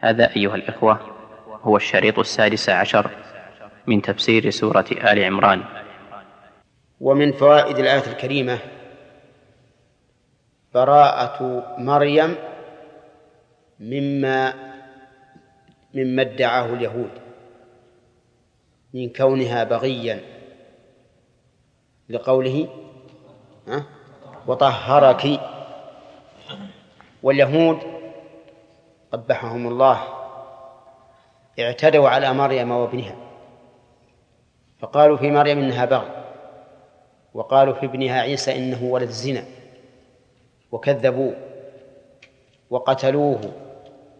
هذا أيها الإخوة هو الشريط السادس عشر من تفسير سورة آل عمران. ومن فوائد الآية الكريمة براءة مريم مما مما ادعاه اليهود من كونها بغيا لقوله وطهرك. واليهود قبحهم الله اعتدوا على مريم وابنها. فقالوا في مريم إنها بغي وقالوا في ابنها عيسى إنه ولد الزنا. وكذبوه وقتلوه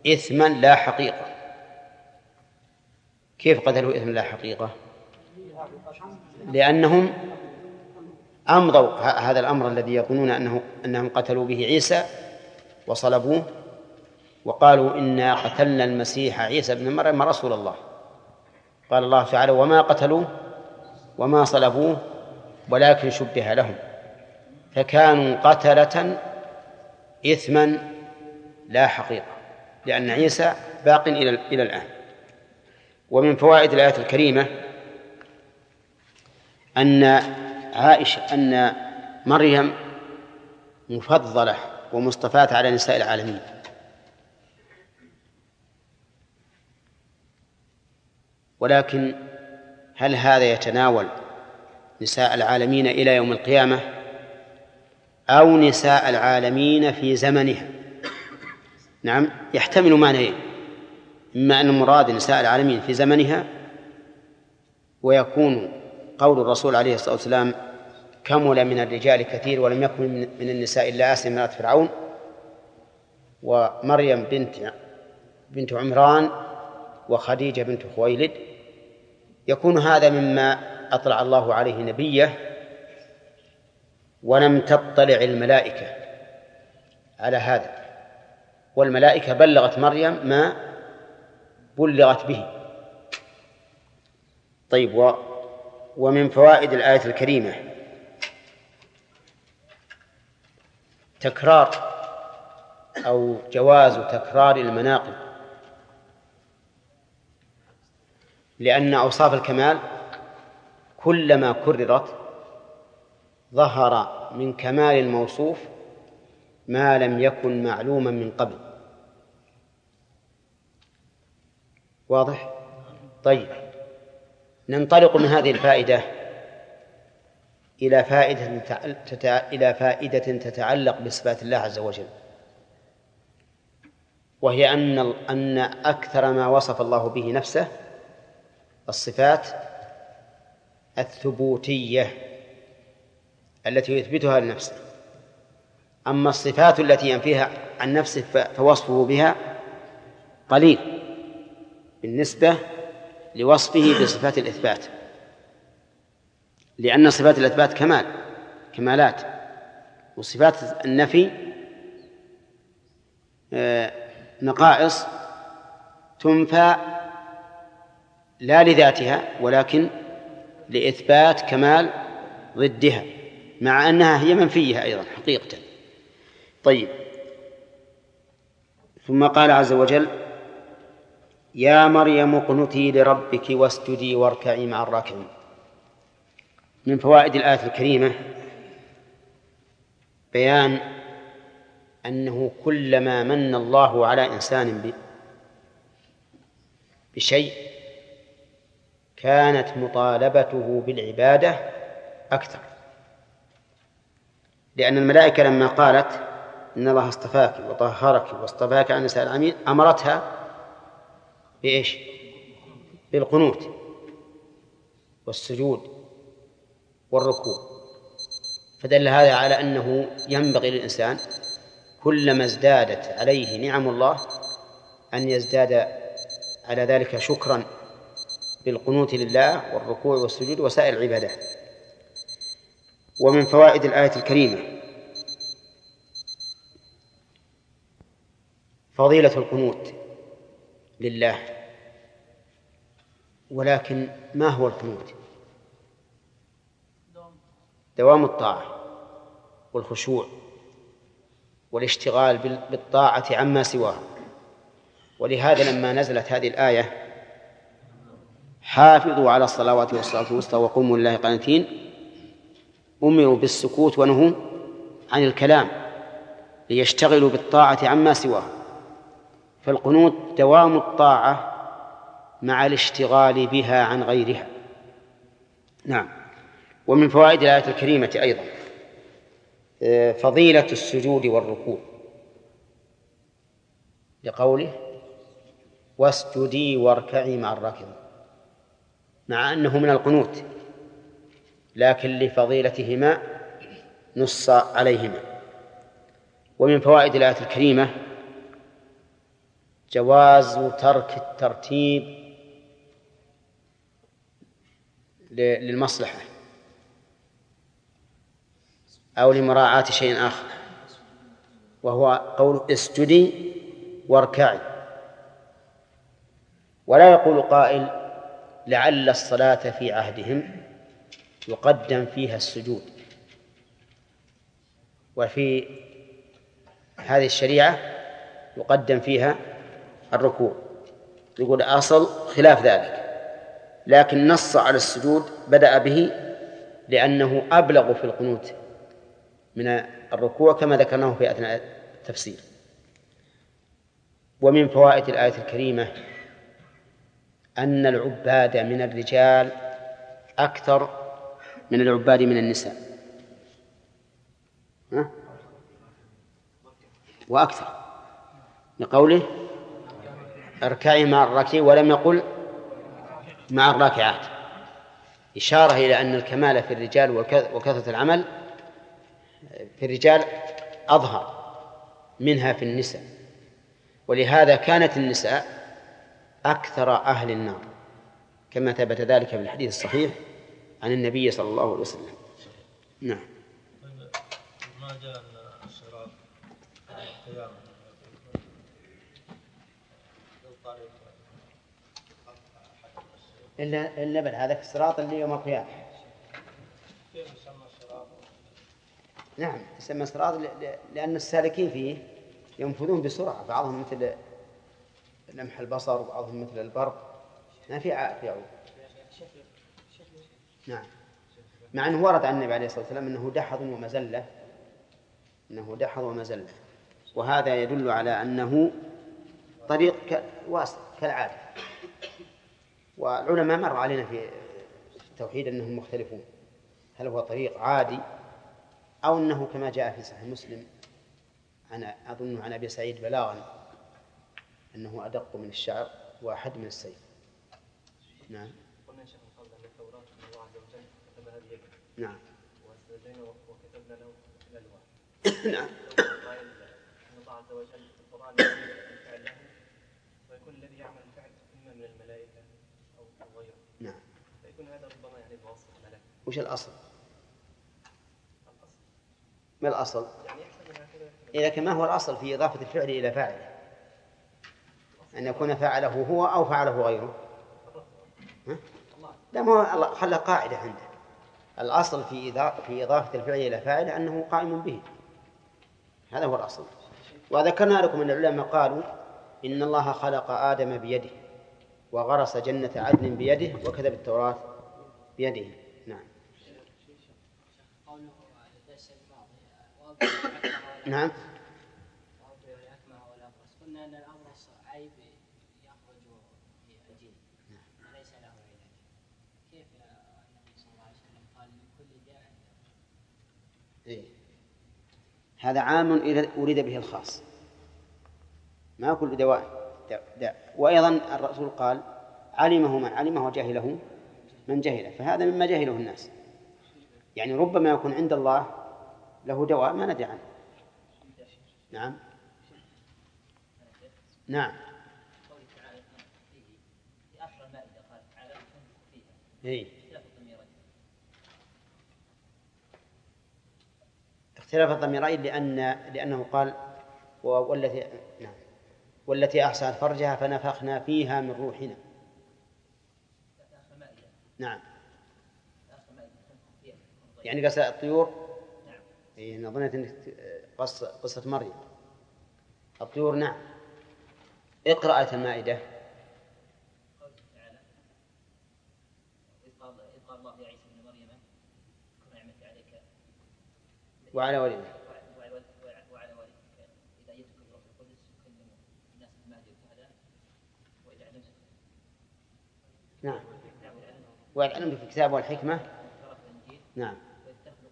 اثما لا حقيقة. كيف قتلوه اثما لا حقيقة؟ لأنهم أمضوا هذا الأمر الذي يظنون انه أنهم قتلوا به عيسى وصلبوه. وقالوا إنا قتلنا المسيح عيسى بن مريم رسول الله. قال الله تعالى وما قتلوه وما صلبوه ولكن شبه لهم. فكانوا قتلة إثما لا حقيقة لأن عيسى باق إلى إلى الآن. ومن فوائد الآية الكريمة أن عائشة أن مريم مفضلة ومصطفاة على نساء العالمين. ولكن هل هذا يتناول نساء العالمين إلى يوم القيامة أو نساء العالمين في زمنها؟ نعم يحتمل معنيين. إما أن المراد نساء العالمين في زمنها ويكون قول الرسول عليه الصلاة والسلام كمل من الرجال كثير ولم يكن من النساء إلا آسيا امرأة فرعون ومريم بنت بنت عمران وخديجة بنت خويلد. يكون هذا مما أطلع الله عليه نبيه ولم تطلع الملائكة على هذا. والملائكة بلغت مريم ما بلغت به. طيب و ومن فوائد الآية الكريمة. تكرار أو جواز تكرار المناقب. لأن أوصاف الكمال كلما كررت ظهر من كمال الموصوف ما لم يكن معلوما من قبل. واضح؟ طيب. ننطلق من هذه الفائدة إلى فائدة إلى فائدة تتعلق بصفات الله عز وجل. وهي أن أن أكثر ما وصف الله به نفسه الصفات الثبوتية التي يثبتها لنفسه أما الصفات التي ينفيها عن نفسه فوصفه بها قليل بالنسبة لوصفه بصفات الإثبات. لأن صفات الإثبات كمال كمالات. وصفات النفي آه، نقائص تنفى لا لذاتها ولكن لإثبات كمال ضدها مع أنها هي منفية أيضا حقيقة. طيب. ثم قال عز وجل يا مريم اقنتي لربك واسجدي واركعي مع الراكعين. من فوائد الآية الكريمة بيان أنه كلما من الله على إنسان بشيء كانت مطالبته بالعبادة أكثر لأن الملائكة لما قالت إن الله اصطفاك وطهرك واصطفاك عن نساء العالمين أمرتها بإيش؟ بالقنوت والسجود والركوع فدل هذا على أنه ينبغي للإنسان كلما ازدادت عليه نعم الله أن يزداد على ذلك شكرا بالقنوت لله والركوع والسجود وسائر العبادات ومن فوائد الآية الكريمة فضيلة القنوت لله ولكن ما هو القنوت؟ دوام الطاعة والخشوع والاشتغال بالطاعة عما سواها ولهذا لما نزلت هذه الآية حافظوا على الصلوات والصلاة الوسطى وقوموا لله قانتين. أمروا بالسكوت ونهوا عن الكلام ليشتغلوا بالطاعة عما سواه فالقنوت دوام الطاعة مع الاشتغال بها عن غيرها. نعم. ومن فوائد الآية الكريمة أيضا آه، فضيلة السجود والركوع. لقوله واسجدي واركعي مع الراكعين مع أنه من القنوت لكن لفضيلتهما نص عليهما. ومن فوائد الآية الكريمة جواز ترك الترتيب للمصلحة أو لمراعاة شيء آخر وهو قول اسجدي واركعي. ولا يقول قائل لعل الصلاة في عهدهم يقدم فيها السجود. وفي هذه الشريعة يقدم فيها الركوع. يقول أصل خلاف ذلك. لكن نص على السجود بدأ به لأنه أبلغ في القنوت من الركوع كما ذكرناه في أثناء التفسير. ومن فوائد الآية الكريمة أن العباد من الرجال أكثر من العباد من النساء. ها؟ وأكثر. لقوله أركعي مع الراكعين ولم يقل مع الراكعات. إشارة إلى أن الكمال في الرجال وكثرة العمل في الرجال أظهر منها في النساء. ولهذا كانت النساء أكثر أهل النار كما ثبت ذلك في الحديث الصحيح عن النبي صلى الله عليه وسلم. نعم. ما جاء الصراط إلا إلا بل هذا الصراط اللي يوم القيامة. نعم يسمى صراط لأن السالكين فيه ينفذون بسرعة بعضهم مثل لمح البصر وبعضهم مثل البرق. ما في في عود نعم. مع أنه ورد عن النبي عليه الصلاة والسلام أنه دحض ومزلة. أنه دحض ومزلة. وهذا يدل على أنه طريق واسع كالعادة. والعلماء مر علينا في التوحيد أنهم مختلفون. هل هو طريق عادي أو أنه كما جاء في صحيح مسلم عن أظن عن أبي سعيد بلاغا. أنه أدق من الشعر وأحد من السيف. نعم. قلنا شيخ قبل أن التوراة من الله عز وجل كتبها بيده نعم. وكتبنا له الألواح نعم. أن الله عز وجل في القرآن الفعل له ويكون الذي يعمل الفعل إما من الملائكة أو غيره. نعم. فيكون هذا ربما يعني وش الأصل؟ ما الأصل؟ يعني كان ما هو الأصل في إضافة الفعل إلى فاعله. أن يكون فعله هو أو فعله غيره. ها؟ لا ما هو خلى قاعدة عنده. الأصل في في إضافة الفعل إلى فاعله أنه قائم به. هذا هو الأصل. وذكرنا لكم أن العلماء قالوا إن الله خلق آدم بيده وغرس جنة عدن بيده وكتب التوراة بيده. نعم. نعم قلنا ان الابرص عيب يخرج في الجن وليس له علاج كيف النبي صلى الله عليه وسلم قال لكل داء إيه؟ هذا عام إذا أريد به الخاص. ما كل دواء داء. وأيضا الرسول قال علمه من علمه وجهله من جهله. فهذا مما جهله الناس. يعني ربما يكون عند الله له دواء ما ندري عنه. نعم. نعم. إيه؟ اختلاف الضميرين لأن لأنه قال والتي نعم. والتي أحسنت فرجها فنفخنا فيها من روحنا. نعم. يعني قصة الطيور؟ إيه أنا ظنيت أنك قصة قصة مريم. الطيور نعم. اقرأ آية المائدة وعلى والدك وعلى والدك إذا جئتك بروح القدس تكلم الناس بالمهدي وكذا وإذا علمتك نعم وإذا علمتك في الكتاب والحكمة نعم تخلق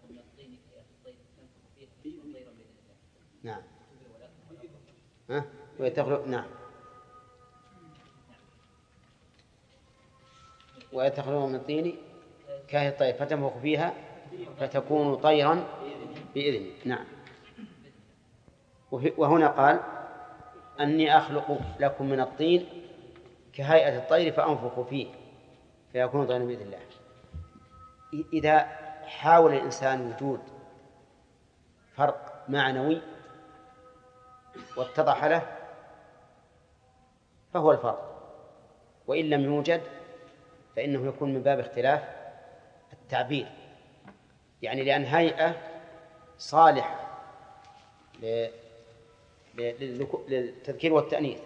من الطين الطير تنفخ فيه طيرا بإذن الله نعم. ها؟ ويتخلق نعم. ويتخلق من الطين كاهي الطير فتنفخ فيها فتكون طيرا بإذنه. نعم. وهنا قال أني أخلق لكم من الطين كهيئة الطير فأنفخ فيه فيكون طيرا بإذن الله. إذا حاول الإنسان وجود فرق معنوي واتضح له فهو الفرق. وإن لم يوجد فإنه يكون من باب اختلاف التعبير. يعني لأن هيئة صالحة للتذكير والتأنيث.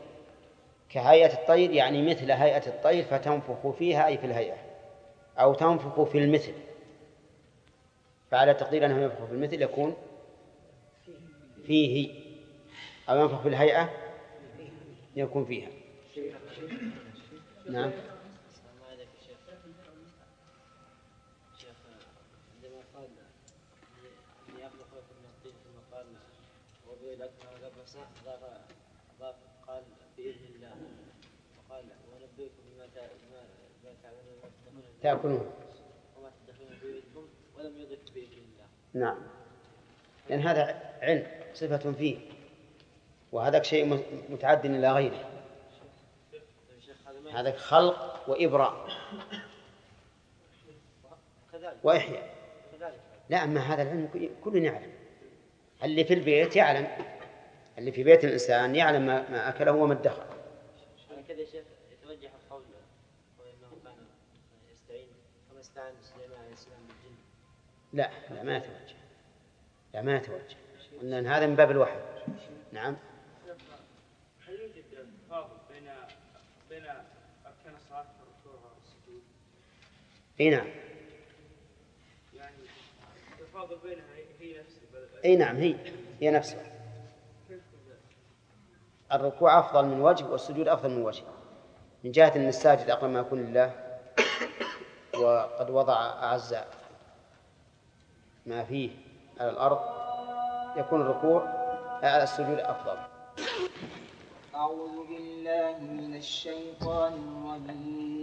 كهيئة الطير يعني مثل هيئة الطير فتنفخ فيها أي في الهيئة أو تنفخ في المثل. فعلى تقدير أنه ينفخ في المثل يكون فيه أو ينفخ في الهيئة يكون فيها. نعم. قال بإذن الله وقال ونبئكم بما تعملون تأكلون. وما تدخلون بيوتكم ولم يضف بإذن الله نعم. لأن هذا علم صفة فيه. وهذا شيء متعد إلى غيره. هذا خلق وإبراء. وإحياء. لا أما هذا العلم كل يعلم. اللي في البيت يعلم. اللي في بيت الإنسان يعلم ما, ما أكله وما ادخر كذا شيخ يتوجه القول وإنه كان يستعين. كما استعان سليمان عليه السلام بالجن؟ لا لا ما يتوجه. لا ما يتوجه. لأن هذا من باب الوحي. نعم. هل يوجد تفاضل بين بين أركان الصلاة الركوع والسجود؟ إي نعم. التفاضل بينها هي نفسها إي نعم هي هي نفسها. الركوع أفضل من وجه والسجود أفضل من وجه. من جهة أن الساجد أقرب ما يكون لله وقد وضع أعز ما فيه على الأرض يكون الركوع على السجود أفضل. أعوذ بالله من الشيطان الرجيم.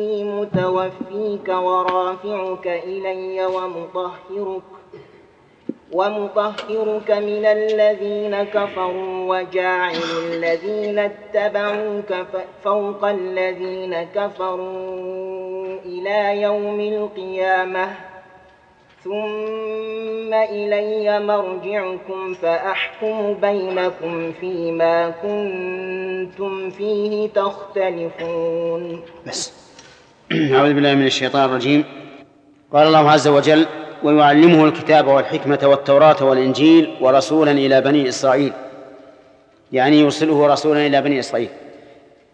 متوفيك ورافعك إلي ومطهرك ومطهرك من الذين كفروا وجاعل الذين اتبعوك فوق الذين كفروا إلى يوم القيامة. ثم إلي مرجعكم فأحكم بينكم فيما كنتم فيه تختلفون. بس. أعوذ بالله من الشيطان الرجيم. قال الله عز وجل ويعلمه الكتاب والحكمة والتوراة والإنجيل ورسولا إلى بني إسرائيل. يعني يرسله رسولا إلى بني إسرائيل.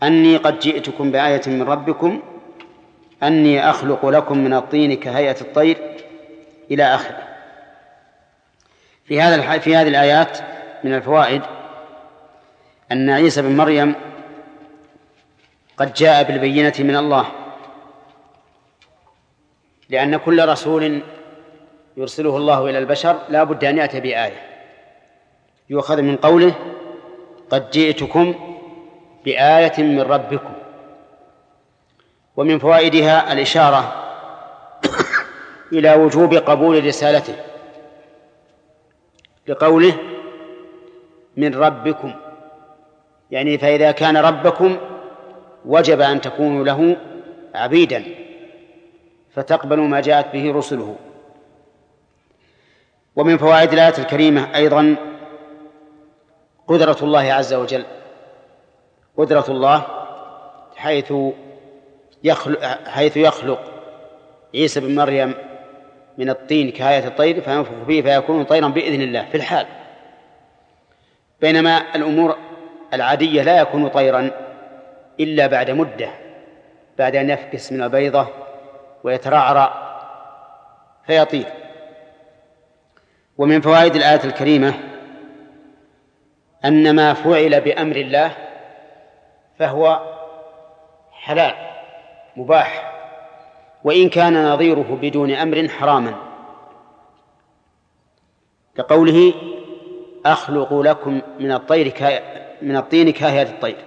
أني قد جئتكم بآية من ربكم أني أخلق لكم من الطين كهيئة الطير إلى آخره. في هذا في هذه الآيات من الفوائد أن عيسى بن مريم قد جاء بالبينة من الله. لأن كل رسول يرسله الله إلى البشر لا بد أن يأتي بآية. يؤخذ من قوله قد جئتكم بآية من ربكم. ومن فوائدها الإشارة إلى وجوب قبول رسالته لقوله من ربكم. يعني فإذا كان ربكم وجب أن تكونوا له عبيدا. فتقبلوا ما جاءت به رسله. ومن فوائد الآية الكريمة أيضا قدرة الله عز وجل. قدرة الله حيث يخلق حيث يخلق عيسى بن مريم من الطين كهاية الطير فينفخ فيه فيكون طيرا بإذن الله في الحال. بينما الأمور العادية لا يكون طيرا إلا بعد مدة بعد أن يفكس من البيضة ويترعرع فيطير. ومن فوائد الآية الكريمة أن ما فعل بأمر الله فهو حلال مباح وإن كان نظيره بدون أمر حراما. كقوله أخلق لكم من الطير من الطين كهيئة الطير.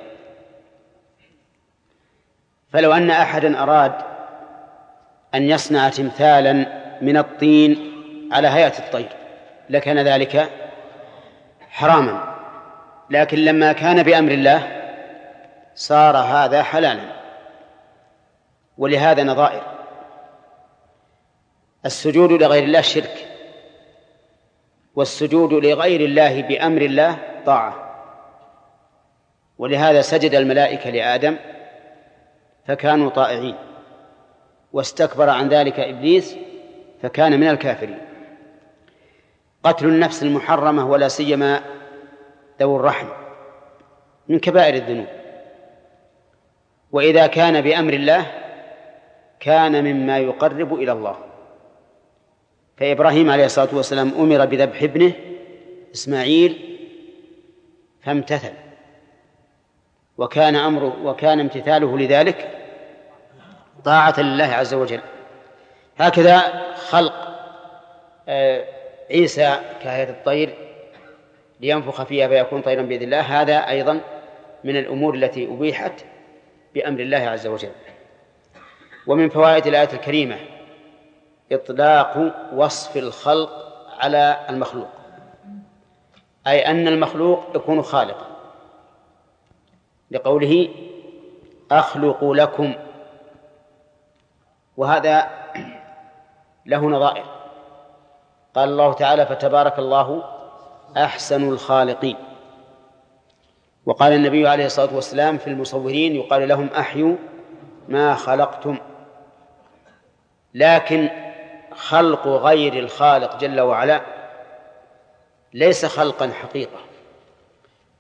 فلو أن أحدا أراد أن يصنع تمثالا من الطين على هيئة الطير. لكان ذلك حراما. لكن لما كان بأمر الله صار هذا حلالا. ولهذا نظائر. السجود لغير الله شرك. والسجود لغير الله بأمر الله طاعة. ولهذا سجد الملائكة لآدم فكانوا طائعين. واستكبر عن ذلك إبليس فكان من الكافرين. قتل النفس المحرمة ولا سيما ذو الرحم من كبائر الذنوب. وإذا كان بأمر الله كان مما يقرب إلى الله. فإبراهيم عليه الصلاة والسلام أمر بذبح ابنه إسماعيل فامتثل. وكان أمره وكان امتثاله لذلك طاعة لله عز وجل. هكذا خلق آه، عيسى كهيئة الطير لينفخ فيها فيكون طيرا بإذن الله. هذا أيضا من الأمور التي أبيحت بأمر الله عز وجل. ومن فوائد الآية الكريمة إطلاق وصف الخلق على المخلوق. أي أن المخلوق يكون خالقا. لقوله أخلق لكم وهذا له نظائر. قال الله تعالى فتبارك الله أحسن الخالقين وقال النبي عليه الصلاة والسلام في المصورين يقال لهم أحيوا ما خلقتم لكن خلق غير الخالق جل وعلا ليس خلقا حقيقة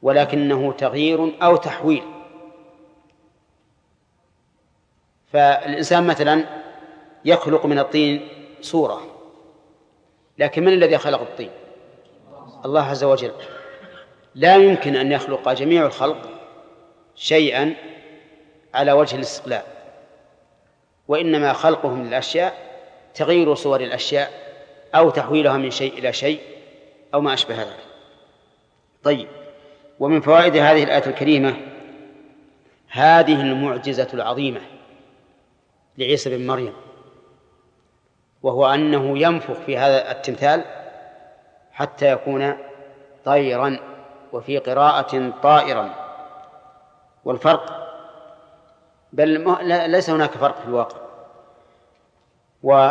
ولكنه تغيير أو تحويل. فالإنسان مثلا يخلق من الطين صورة لكن من الذي خلق الطين؟ الله عز وجل. لا يمكن أن يخلق جميع الخلق شيئا على وجه الاستقلال. وإنما خلقهم للأشياء تغيير صور الأشياء أو تحويلها من شيء إلى شيء أو ما أشبه ذلك. طيب ومن فوائد هذه الآية الكريمة هذه المعجزة العظيمة لعيسى بن مريم. وهو أنه ينفخ في هذا التمثال حتى يكون طيرا وفي قراءة طائرا. والفرق بل ليس هناك فرق في الواقع. و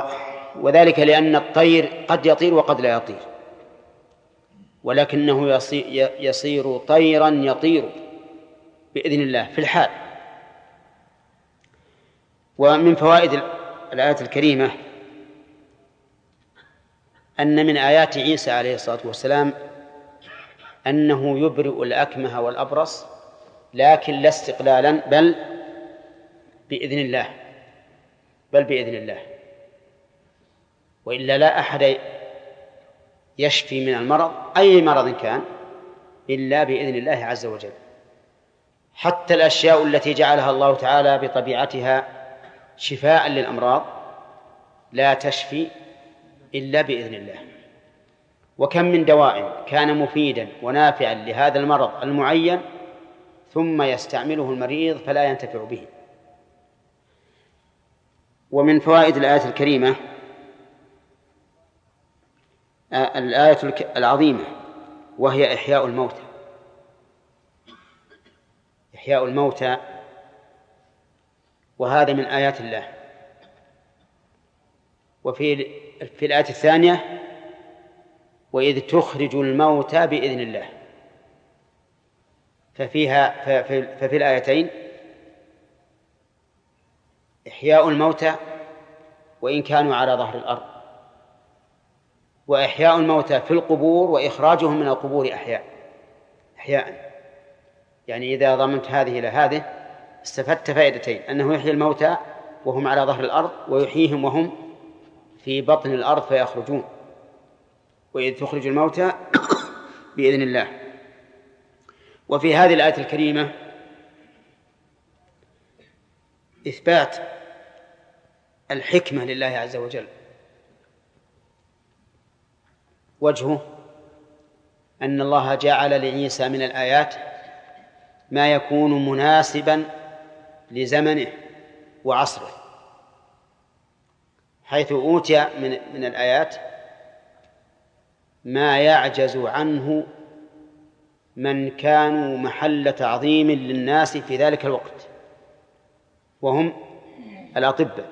وذلك لأن الطير قد يطير وقد لا يطير. ولكنه يصير طيرا يطير بإذن الله في الحال. ومن فوائد الآية الكريمة أن من آيات عيسى عليه الصلاة والسلام أنه يبرئ الأكمه والأبرص لكن لا استقلالا بل بإذن الله بل بإذن الله. وإلا لا أحد يشفي من المرض أي مرض كان إلا بإذن الله عز وجل. حتى الأشياء التي جعلها الله تعالى بطبيعتها شفاء للأمراض لا تشفي إلا بإذن الله. وكم من دواء كان مفيدا ونافعا لهذا المرض المعين ثم يستعمله المريض فلا ينتفع به. ومن فوائد الآية الكريمة آه، الآية العظيمة وهي إحياء الموتى. إحياء الموتى وهذا من آيات الله. وفي في الآية الثانية وإذ تخرج الموتى بإذن الله. ففيها ففي, الآيتين إحياء الموتى وإن كانوا على ظهر الأرض. وإحياء الموتى في القبور وإخراجهم من القبور أحياء أحياء. يعني إذا ضمنت هذه إلى هذه استفدت فائدتين أنه يحيي الموتى وهم على ظهر الأرض ويحييهم وهم في بطن الأرض فيخرجون وإذ تخرج الموتى بإذن الله. وفي هذه الآية الكريمة إثبات الحكمة لله عز وجل. وجهه أن الله جعل لعيسى من الآيات ما يكون مناسبا لزمنه وعصره. حيث أوتي من من الآيات ما يعجز عنه من كانوا محل تعظيم للناس في ذلك الوقت وهم الأطباء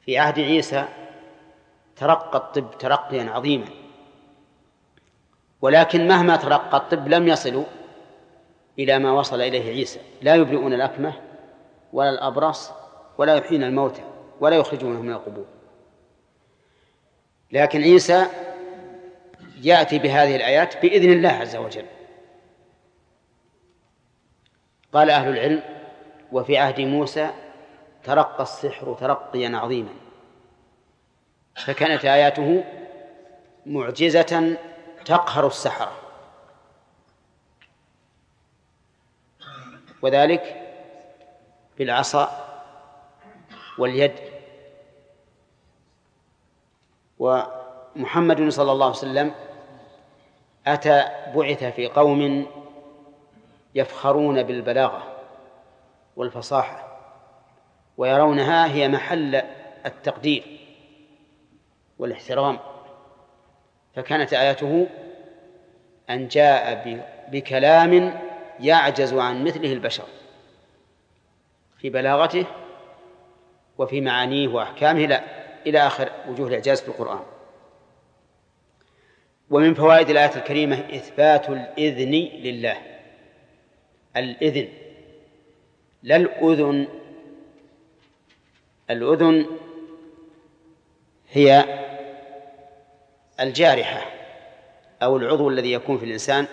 في عهد عيسى ترقى الطب ترقيا عظيما ولكن مهما ترقى الطب لم يصلوا إلى ما وصل إليه عيسى. لا يبرئون الأكمة ولا الأبرص ولا يحيون الموتى. ولا يخرجونهم من القبور. لكن عيسى يأتي بهذه الآيات بإذن الله عز وجل. قال أهل العلم وفي عهد موسى ترقى السحر ترقيا عظيما فكانت آياته معجزة تقهر السحرة. وذلك بالعصا واليد. ومحمد صلى الله عليه وسلم أتى بعث في قوم يفخرون بالبلاغة والفصاحة ويرونها هي محل التقدير والاحترام. فكانت آياته أن جاء بكلام يعجز عن مثله البشر في بلاغته وفي معانيه وأحكامه. لا إلى آخر وجوه الإعجاز في القرآن. ومن فوائد الآية الكريمة إثبات الإذن لله. الإذن. لا الأذن. الأذن هي الجارحة أو العضو الذي يكون في الإنسان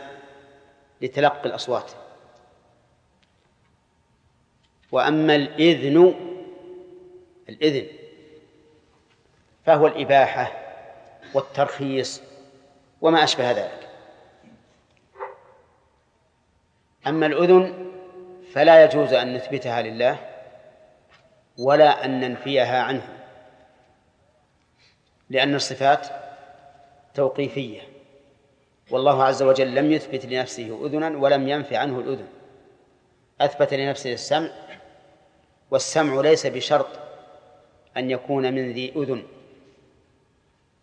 لتلقي الأصوات. وأما الإذن الإذن فهو الإباحة والترخيص وما أشبه ذلك. أما الأذن فلا يجوز أن نثبتها لله ولا أن ننفيها عنه لأن الصفات توقيفية. والله عز وجل لم يثبت لنفسه أذنا ولم ينف عنه الأذن. أثبت لنفسه السمع والسمع ليس بشرط أن يكون من ذي أذن.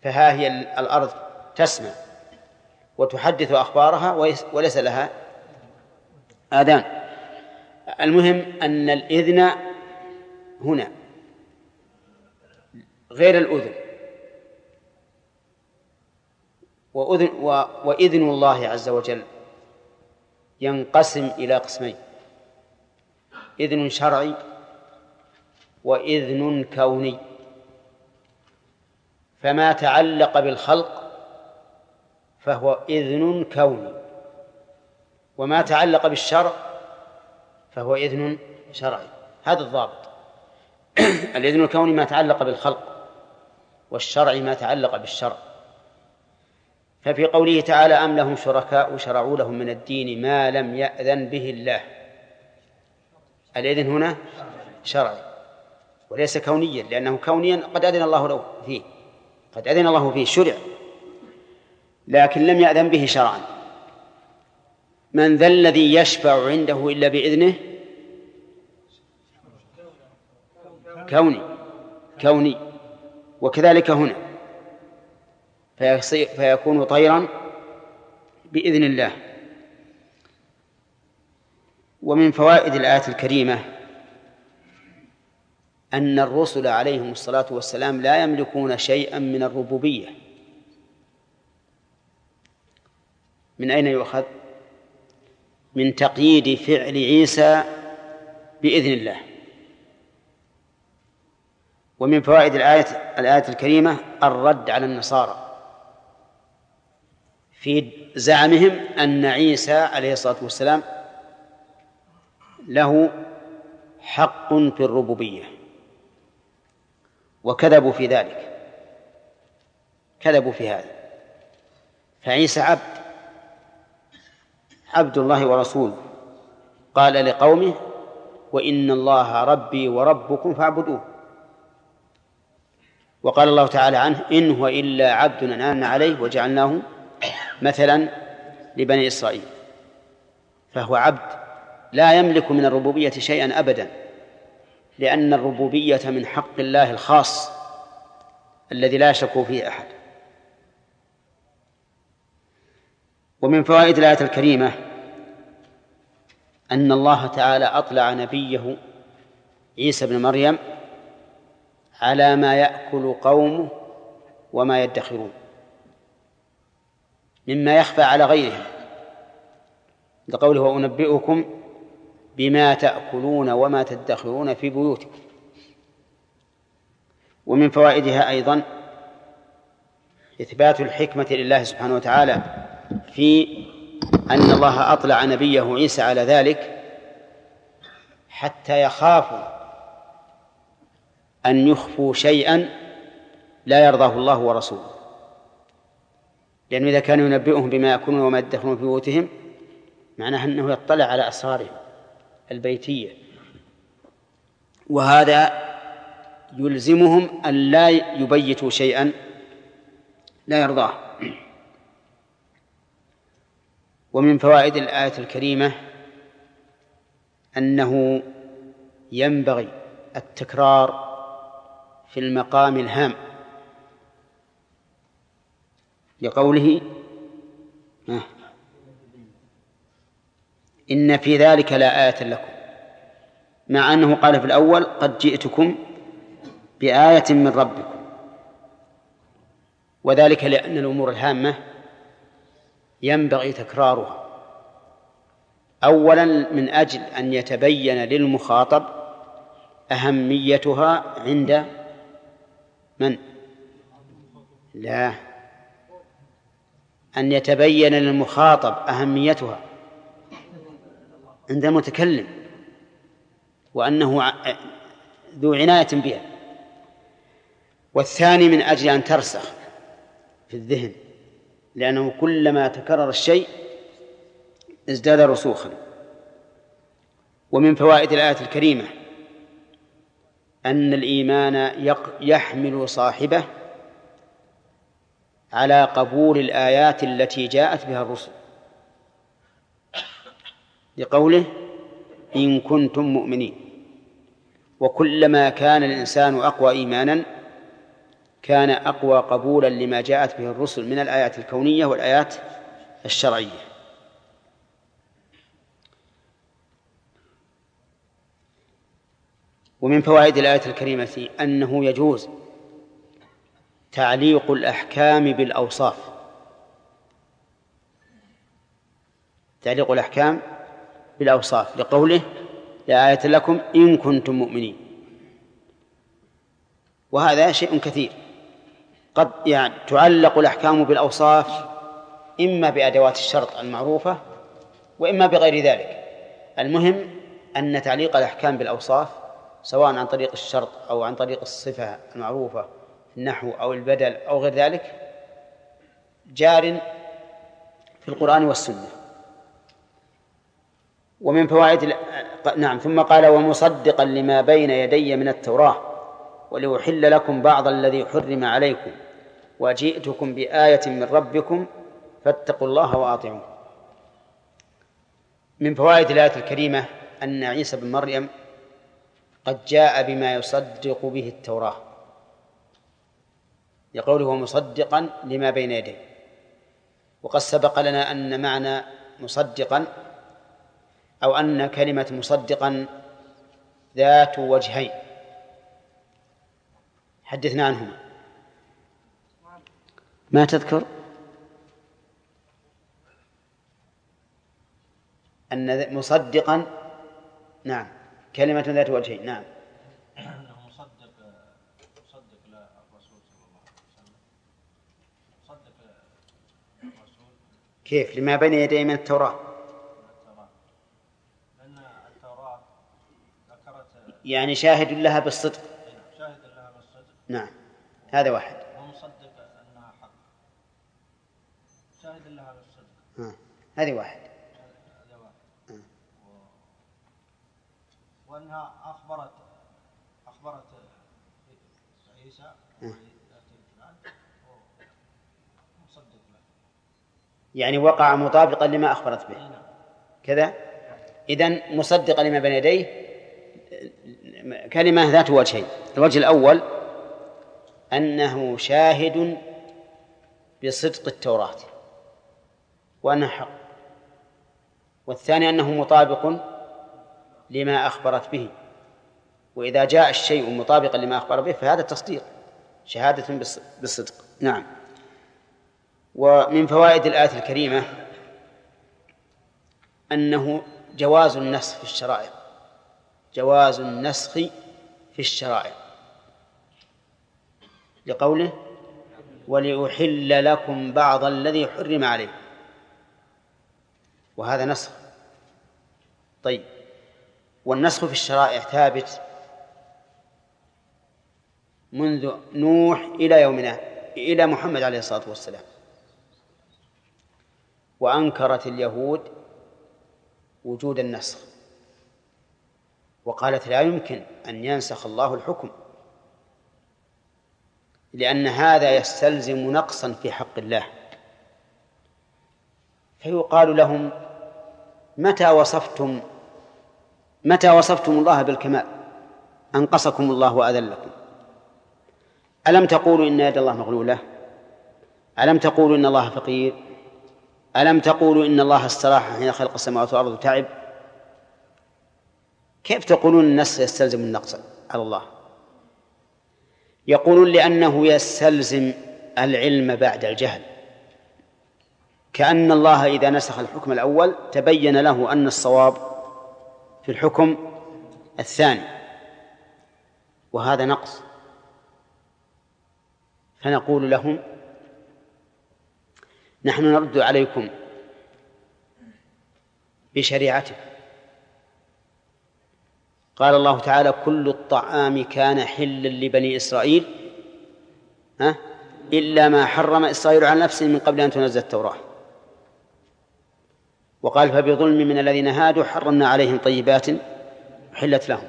فها هي الأرض تسمع وتحدث أخبارها وليس لها آذان. المهم أن الإذن هنا غير الأذن. وأذن وإذن الله عز وجل ينقسم إلى قسمين. إذن شرعي وإذن كوني. فما تعلق بالخلق فهو إذن كوني وما تعلق بالشرع فهو إذن شرعي. هذا الضابط. الإذن الكوني ما تعلق بالخلق والشرع ما تعلق بالشرع. ففي قوله تعالى أم لهم شركاء شرعوا لهم من الدين ما لم يأذن به الله. الإذن هنا شرعي وليس كونيا لأنه كونيا قد أذن الله له فيه. قد أذن الله فيه شرع لكن لم يأذن به شرعا. من ذا الذي يشفع عنده إلا بإذنه؟ كوني كوني وكذلك هنا. فيكون طيرا بإذن الله. ومن فوائد الآية الكريمة أن الرسل عليهم الصلاة والسلام لا يملكون شيئا من الربوبية. من أين يؤخذ؟ من تقييد فعل عيسى بإذن الله. ومن فوائد الآية الآية الكريمة الرد على النصارى في زعمهم أن عيسى عليه الصلاة والسلام له حق في الربوبية. وكذبوا في ذلك. كذبوا في هذا. فعيسى عبد عبد الله ورسوله. قال لقومه وإن الله ربي وربكم فاعبدوه. وقال الله تعالى عنه إن هو إلا عبد أنعمنا عليه وجعلناه مثلا لبني إسرائيل. فهو عبد لا يملك من الربوبية شيئا أبدا. لأن الربوبية من حق الله الخاص الذي لا يشك فيه أحد. ومن فوائد الآية الكريمة أن الله تعالى أطلع نبيه عيسى بن مريم على ما يأكل قومه وما يدخرون مما يخفى على غيرهم لقوله وأنبئكم بما تأكلون وما تدخرون في بيوتكم. ومن فوائدها أيضا إثبات الحكمة لله سبحانه وتعالى في أن الله أطلع نبيه عيسى على ذلك حتى يخافوا أن يخفوا شيئا لا يرضاه الله ورسوله. لأنه إذا كان ينبئهم بما يأكلون وما يدخرون في بيوتهم معناه أنه يطلع على أسرارهم. البيتية. وهذا يلزمهم أن لا يبيتوا شيئا لا يرضاه. ومن فوائد الآية الكريمة أنه ينبغي التكرار في المقام الهام. لقوله إن في ذلك لا آية لكم. مع أنه قال في الأول قد جئتكم بآية من ربكم. وذلك لأن الأمور الهامة ينبغي تكرارها. أولا من أجل أن يتبين للمخاطب أهميتها عند من؟ لا. أن يتبين للمخاطب أهميتها. عند المتكلم وأنه ذو عناية بها. والثاني من أجل أن ترسخ في الذهن لأنه كلما تكرر الشيء ازداد رسوخا. ومن فوائد الآية الكريمة أن الإيمان يحمل صاحبه على قبول الآيات التي جاءت بها الرسل. لقوله إن كنتم مؤمنين. وكلما كان الإنسان أقوى إيمانا كان أقوى قبولا لما جاءت به الرسل من الآيات الكونية والآيات الشرعية. ومن فوائد الآية الكريمة أنه يجوز تعليق الأحكام بالأوصاف. تعليق الأحكام بالأوصاف لقوله آية لكم إن كنتم مؤمنين. وهذا شيء كثير. قد يعني تعلق الأحكام بالأوصاف إما بأدوات الشرط المعروفة وإما بغير ذلك. المهم أن تعليق الأحكام بالأوصاف سواء عن طريق الشرط أو عن طريق الصفة المعروفة النحو أو البدل أو غير ذلك جار في القرآن والسنة. ومن فوائد نعم ثم قال ومصدقا لما بين يدي من التوراة ولأحل لكم بعض الذي حرم عليكم وجئتكم بآية من ربكم فاتقوا الله وأطيعون. من فوائد الآية الكريمة أن عيسى بن مريم قد جاء بما يصدق به التوراة. لقوله مصدقا لما بين يديه. وقد سبق لنا أن معنى مصدقا أو أن كلمة مصدقا ذات وجهين. حدثنا عنهما. ما تذكر؟ أن مصدقا نعم. كلمة ذات وجهين نعم. مصدق مصدق للرسول صلى الله عليه وسلم. مصدق الرسول. كيف؟ لما بين يديه من التوراة لأن التوراة ذكرت يعني شاهد لها بالصدق. شاهد لها بالصدق. نعم. هذا واحد. ومصدق أنها حق. شاهد لها بالصدق. هذه واحد. وأنها أخبرت أخبرت عيسى يعني وقع مطابقا لما أخبرت به. كذا؟ إذن مصدقا لما بين يديه كلمة ذات وجهين. الوجه الأول أنه شاهد بصدق التوراة وأنها حق. والثاني أنه مطابق لما أخبرت به. وإذا جاء الشيء مطابقا لما أخبر به فهذا تصديق. شهادة بالصدق. نعم. ومن فوائد الآية الكريمة أنه جواز النسخ في الشرائع. جواز النسخ في الشرائع. لقوله ولأحل لكم بعض الذي حرم عليكم وهذا نسخ. طيب. والنسخ في الشرائع ثابت منذ نوح إلى يومنا إلى محمد عليه الصلاة والسلام. وأنكرت اليهود وجود النسخ. وقالت لا يمكن أن ينسخ الله الحكم لأن هذا يستلزم نقصا في حق الله. فيقال لهم متى وصفتم متى وصفتم الله بالكمال؟ أنقصكم الله وأذلكم. ألم تقولوا إن يد الله مغلولة؟ ألم تقولوا إن الله فقير؟ ألم تقولوا إن الله استراح حين خلق السماوات والأرض وتعب؟ كيف تقولون النص يستلزم النقص على الله؟ يقولون لأنه يستلزم العلم بعد الجهل. كأن الله إذا نسخ الحكم الأول تبين له أن الصواب في الحكم الثاني وهذا نقص. فنقول لهم نحن نرد عليكم بشريعته قال الله تعالى كل الطعام كان حلا لبني إسرائيل ها؟ إلا ما حرم إسرائيل على نفسه من قبل أن تنزل التوراة. وقال فبظلم من الذين هادوا حرمنا عليهم طيبات حلت لهم.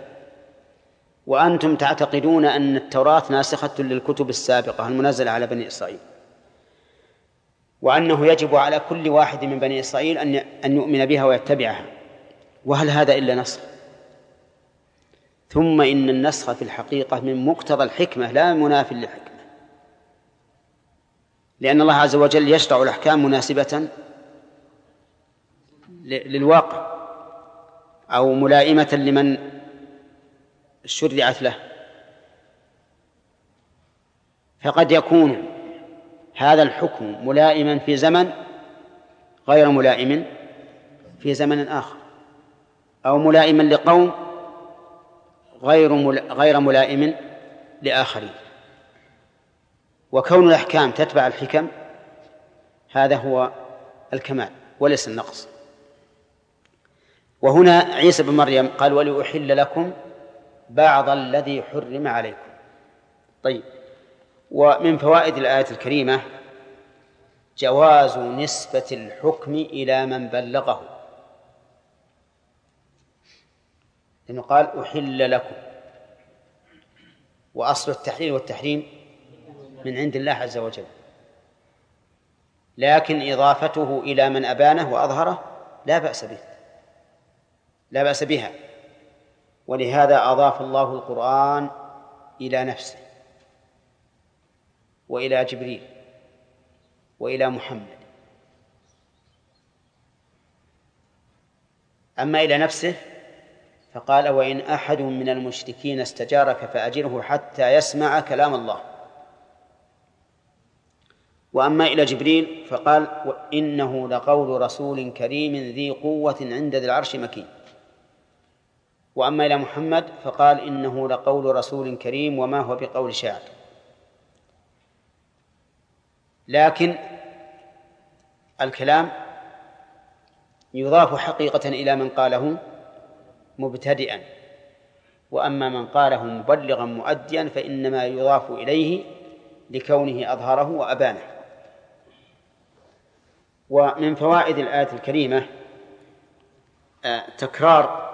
وأنتم تعتقدون أن التوراة ناسخة للكتب السابقة المنزلة على بني إسرائيل. وأنه يجب على كل واحد من بني إسرائيل أن أن يؤمن بها ويتبعها. وهل هذا إلا نسخ ثم إن النسخ في الحقيقة من مقتضى الحكمة لا مناف للحكمة لأن الله عز وجل يشرع الأحكام مناسبة للواقع أو ملائمة لمن شرعت له. فقد يكون هذا الحكم ملائما في زمن غير ملائم في زمن آخر أو ملائما لقوم غير غير ملائم لآخرين. وكون الأحكام تتبع الحكم هذا هو الكمال وليس النقص. وهنا عيسى بن مريم قال ولأحل لكم بعض الذي حرم عليكم. طيب. ومن فوائد الآية الكريمة جواز نسبة الحكم إلى من بلغه. لأنه قال أحل لكم. وأصل التحليل والتحريم من عند الله عز وجل. لكن إضافته إلى من أبانه وأظهره لا بأس به. لا بأس بها. ولهذا أضاف الله القرآن إلى نفسه. وإلى جبريل. وإلى محمد. أما إلى نفسه فقال وإن أحد من المشركين استجارك فأجره حتى يسمع كلام الله. وأما إلى جبريل فقال إنه لقول رسول كريم ذي قوة عند ذي العرش مكين. وأما إلى محمد فقال إنه لقول رسول كريم وما هو بقول شاعر. لكن الكلام يضاف حقيقة إلى من قاله مبتدئا. وأما من قاله مبلغا مؤديا فإنما يضاف إليه لكونه أظهره وأبانه. ومن فوائد الآية الكريمة آه، تكرار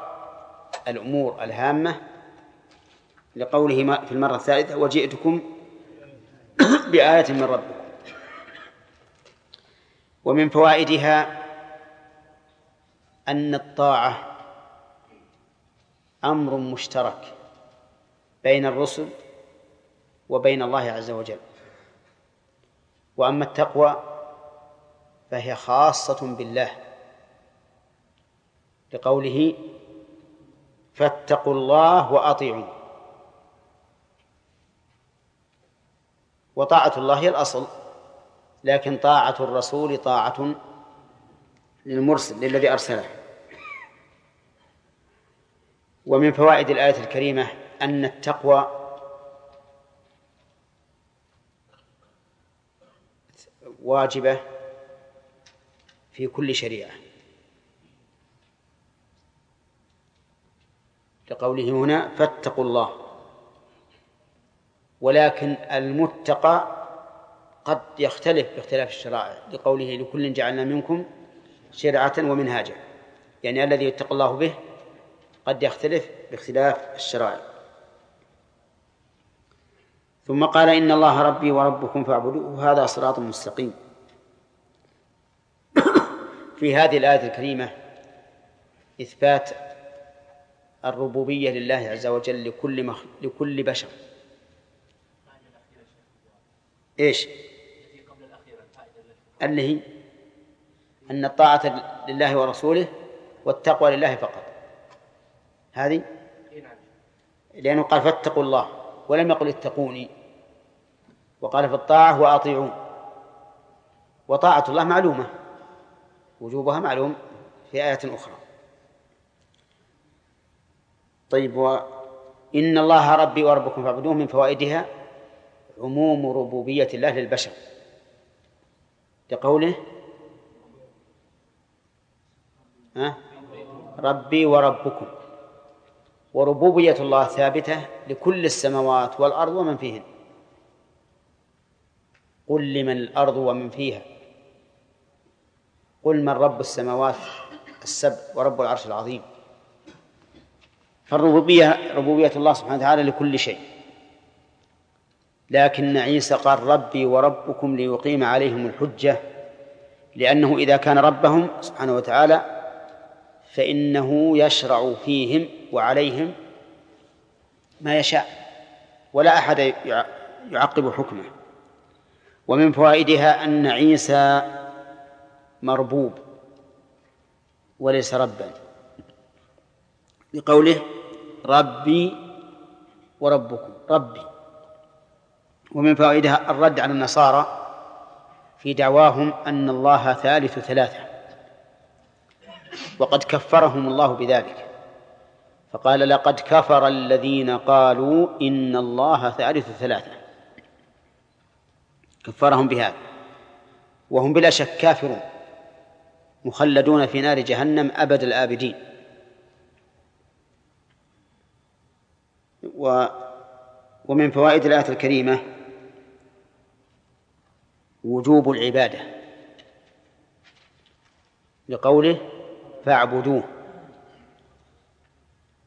الأمور الهامة لقوله في المرة الثالثة وجئتكم بآية من ربكم. ومن فوائدها أن الطاعة أمر مشترك بين الرسل وبين الله عز وجل. وأما التقوى فهي خاصة بالله لقوله فاتقوا الله وأطيعون. وطاعة الله هي الأصل لكن طاعة الرسول طاعة للمرسل للذي أرسله. ومن فوائد الآية الكريمة أن التقوى واجبة في كل شريعة. لقوله هنا فاتقوا الله ولكن المتقى قد يختلف باختلاف الشرائع. لقوله لكل جعلنا منكم شرعة ومنهاجا يعني الذي يتقى الله به قد يختلف باختلاف الشرائع. ثم قال إن الله ربي وربكم فاعبدوه هذا صراط مستقيم. في هذه الآية الكريمة إثبات الربوبية لله عز وجل لكل مخ... لكل بشر. إيش؟ اللي هي أن الطاعة لله ورسوله والتقوى لله فقط. هذه؟ لأنه قال فاتقوا الله ولم يقل اتقوني. وقال في الطاعة وأطيعون. وطاعة الله معلومة. وجوبها معلوم في آية أخرى. طيب وإن الله ربي وربكم فاعبدوه من فوائدها عموم ربوبية الله للبشر. لقوله ربي وربكم. وربوبية الله ثابتة لكل السماوات والأرض ومن فيهن. قل لمن الأرض ومن فيها. قل من رب السماوات السبع ورب العرش العظيم. فالربوبية ربوبية الله سبحانه وتعالى لكل شيء. لكن عيسى قال ربي وربكم ليقيم عليهم الحجة. لأنه إذا كان ربهم سبحانه وتعالى فإنه يشرع فيهم وعليهم ما يشاء ولا أحد يعقب حكمه. ومن فوائدها أن عيسى مربوب وليس ربا. بقوله ربي وربكم ربي. ومن فوائدها الرد على النصارى في دعواهم أن الله ثالث ثلاثة. وقد كفرهم الله بذلك. فقال لقد كفر الذين قالوا إن الله ثالث ثلاثة. كفرهم بهذا. وهم بلا شك كافرون. مخلدون في نار جهنم أبد الآبدين. و ومن فوائد الآية الكريمة وجوب العبادة. لقوله فاعبدوه.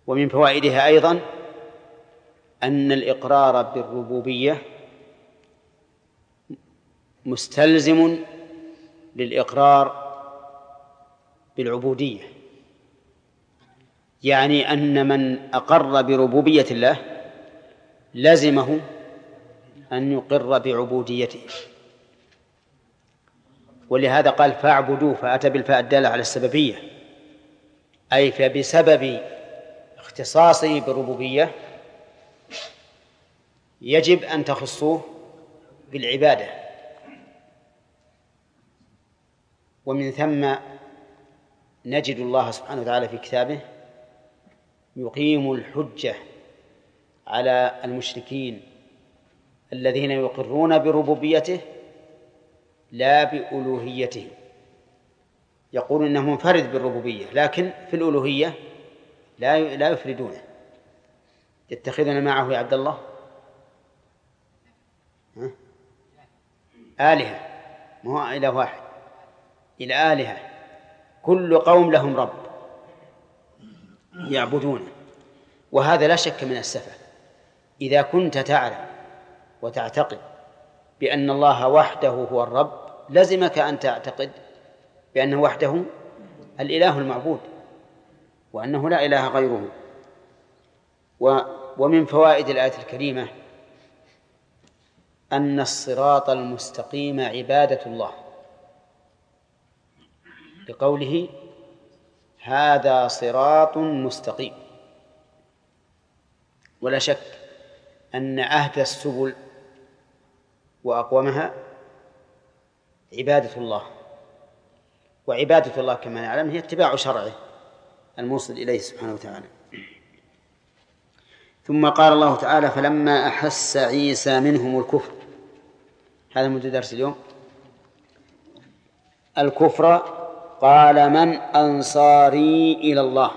ومن فوائدها أيضا أن الإقرار بالربوبية مستلزم للإقرار بالعبودية. يعني أن من أقر بربوبية الله لزمه أن يقر بعبوديته. ولهذا قال فاعبدوه فأتى بالفاء الدالة على السببية. أي فبسبب اختصاصه بالربوبية يجب أن تخصوه بالعبادة. ومن ثم نجد الله سبحانه وتعالى في كتابه يقيم الحجة على المشركين الذين يقرون بربوبيته لا بألوهيته. يقول إنه منفرد بالربوبية لكن في الألوهية لا لا يفردونه. يتخذون معه يا عبد الله؟ ها؟ آلهة. ما هو إله واحد. إلى آلهة. كل قوم لهم رب يعبدونه. وهذا لا شك من السفه. إذا كنت تعلم وتعتقد بأن الله وحده هو الرب لزمك أن تعتقد بأنه وحده الإله المعبود وأنه لا إله غيره. ومن فوائد الآية الكريمة أن الصراط المستقيم عبادة الله. بقوله هذا صراط مستقيم. ولا شك أن أهدى السبل وأقومها عبادة الله. وعبادة الله كما نعلم هي اتباع شرعه الموصل إليه سبحانه وتعالى. ثم قال الله تعالى فلما أحس عيسى منهم الكفر هذا مدة درس اليوم. الكفر قال من أنصاري إلى الله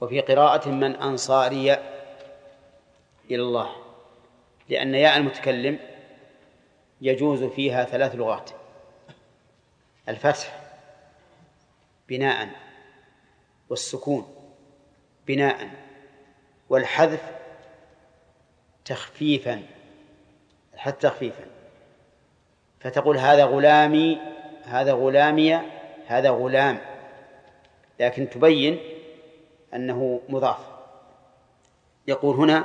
وفي قراءة من أنصاري إلى الله لأن ياء المتكلم يجوز فيها ثلاث لغات. الفتح بناء والسكون بناء والحذف تخفيفا الحذف تخفيفا. فتقول هذا غلامي هذا غلامي هذا غلام. لكن تبين أنه مضاف. يقول هنا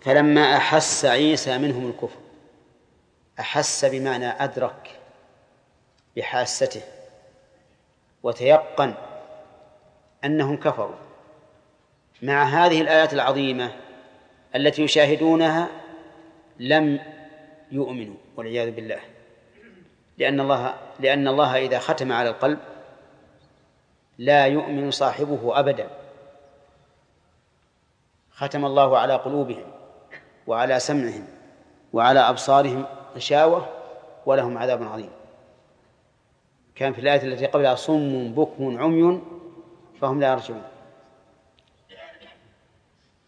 فلما أحس عيسى منهم الكفر أحس بمعنى أدرك. بحاسته وتيقن أنهم كفروا مع هذه الآيات العظيمة التي يشاهدونها لم يؤمنوا والعياذ بالله. لأن الله لأن الله إذا ختم على القلب لا يؤمن صاحبه أبدا. ختم الله على قلوبهم وعلى سمعهم وعلى أبصارهم غشاوة ولهم عذاب عظيم. كان في الآية التي قبلها صم بكم عمي فهم لا يرجعون.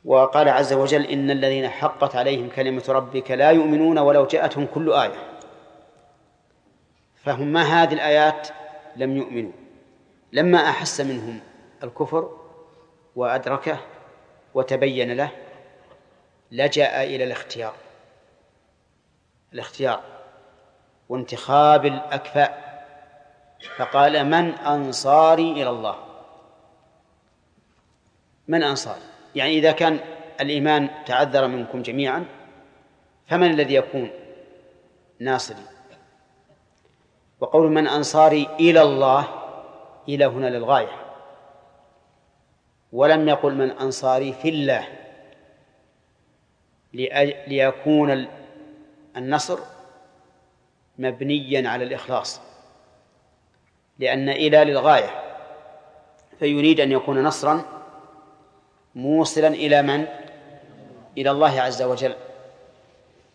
وقال عز وجل إن الذين حقت عليهم كلمة ربك لا يؤمنون ولو جاءتهم كل آية. فهم ما هذه الآيات لم يؤمنوا. لما أحس منهم الكفر وأدركه وتبين له لجأ إلى الاختيار. الاختيار وانتخاب الأكفاء. فقال من أنصاري إلى الله. من أنصاري؟ يعني إذا كان الإيمان تعذر منكم جميعا فمن الذي يكون؟ ناصري. وقول من أنصاري إلى الله إلى هنا للغاية. ولم يقل من أنصاري في الله. ليكون النصر مبنيا على الإخلاص. لأن إلى للغاية فيريد أن يكون نصرا موصلا إلى من؟ إلى الله عز وجل.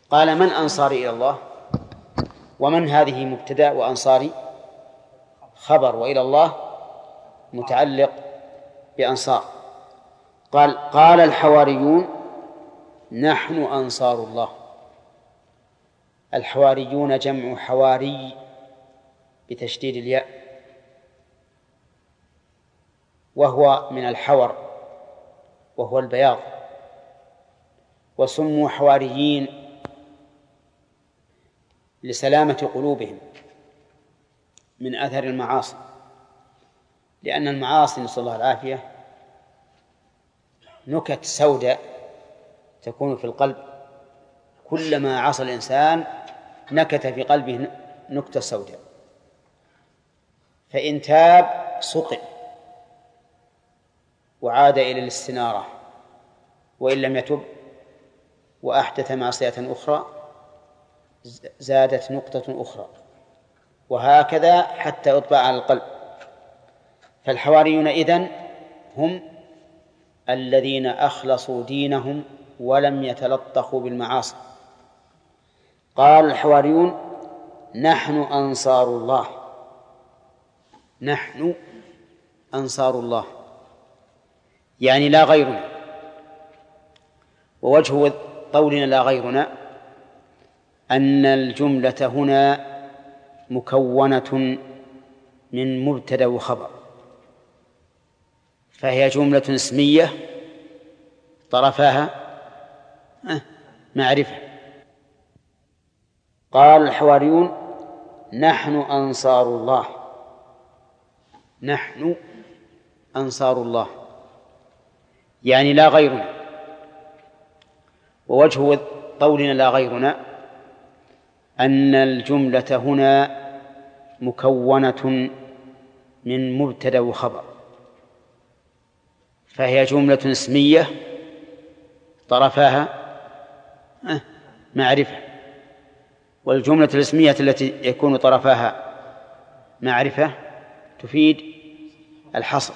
قال من أنصاري إلى الله؟ ومن هذه مبتدأ وأنصاري؟ خبر وإلى الله متعلق بأنصار. قال قال الحواريون نحن أنصار الله. الحواريون جمع حواري بتشديد الياء. وهو من الحور وهو البياض. وسموا حواريين لسلامة قلوبهم من أثر المعاصي لأن المعاصي نسأل الله العافية نكت سوداء تكون في القلب. كلما عصى الإنسان نكت في قلبه نكتة سوداء فإن تاب سقط. وعاد إلى الاستنارة وإن لم يتب وأحدث معصية أخرى زادت نقطة أخرى. وهكذا يطبع يطبع على القلب. فالحواريون إذن هم الذين أخلصوا دينهم ولم يتلطخوا بالمعاصي. قال الحواريون نحن أنصار الله. نحن أنصار الله. يعني لا غيرنا. ووجه قولنا لا غيرنا أن الجملة هنا مكونة من مبتدأ وخبر. فهي جملة اسمية طرفاها معرفة. قال الحواريون نحن أنصار الله. نحن أنصار الله. يعني لا غيرنا. ووجه قولنا لا غيرنا أن الجملة هنا مكونة من مبتدأ وخبر. فهي جملة اسمية طرفاها معرفة. والجملة الاسمية التي يكون طرفاها معرفة تفيد الحصر.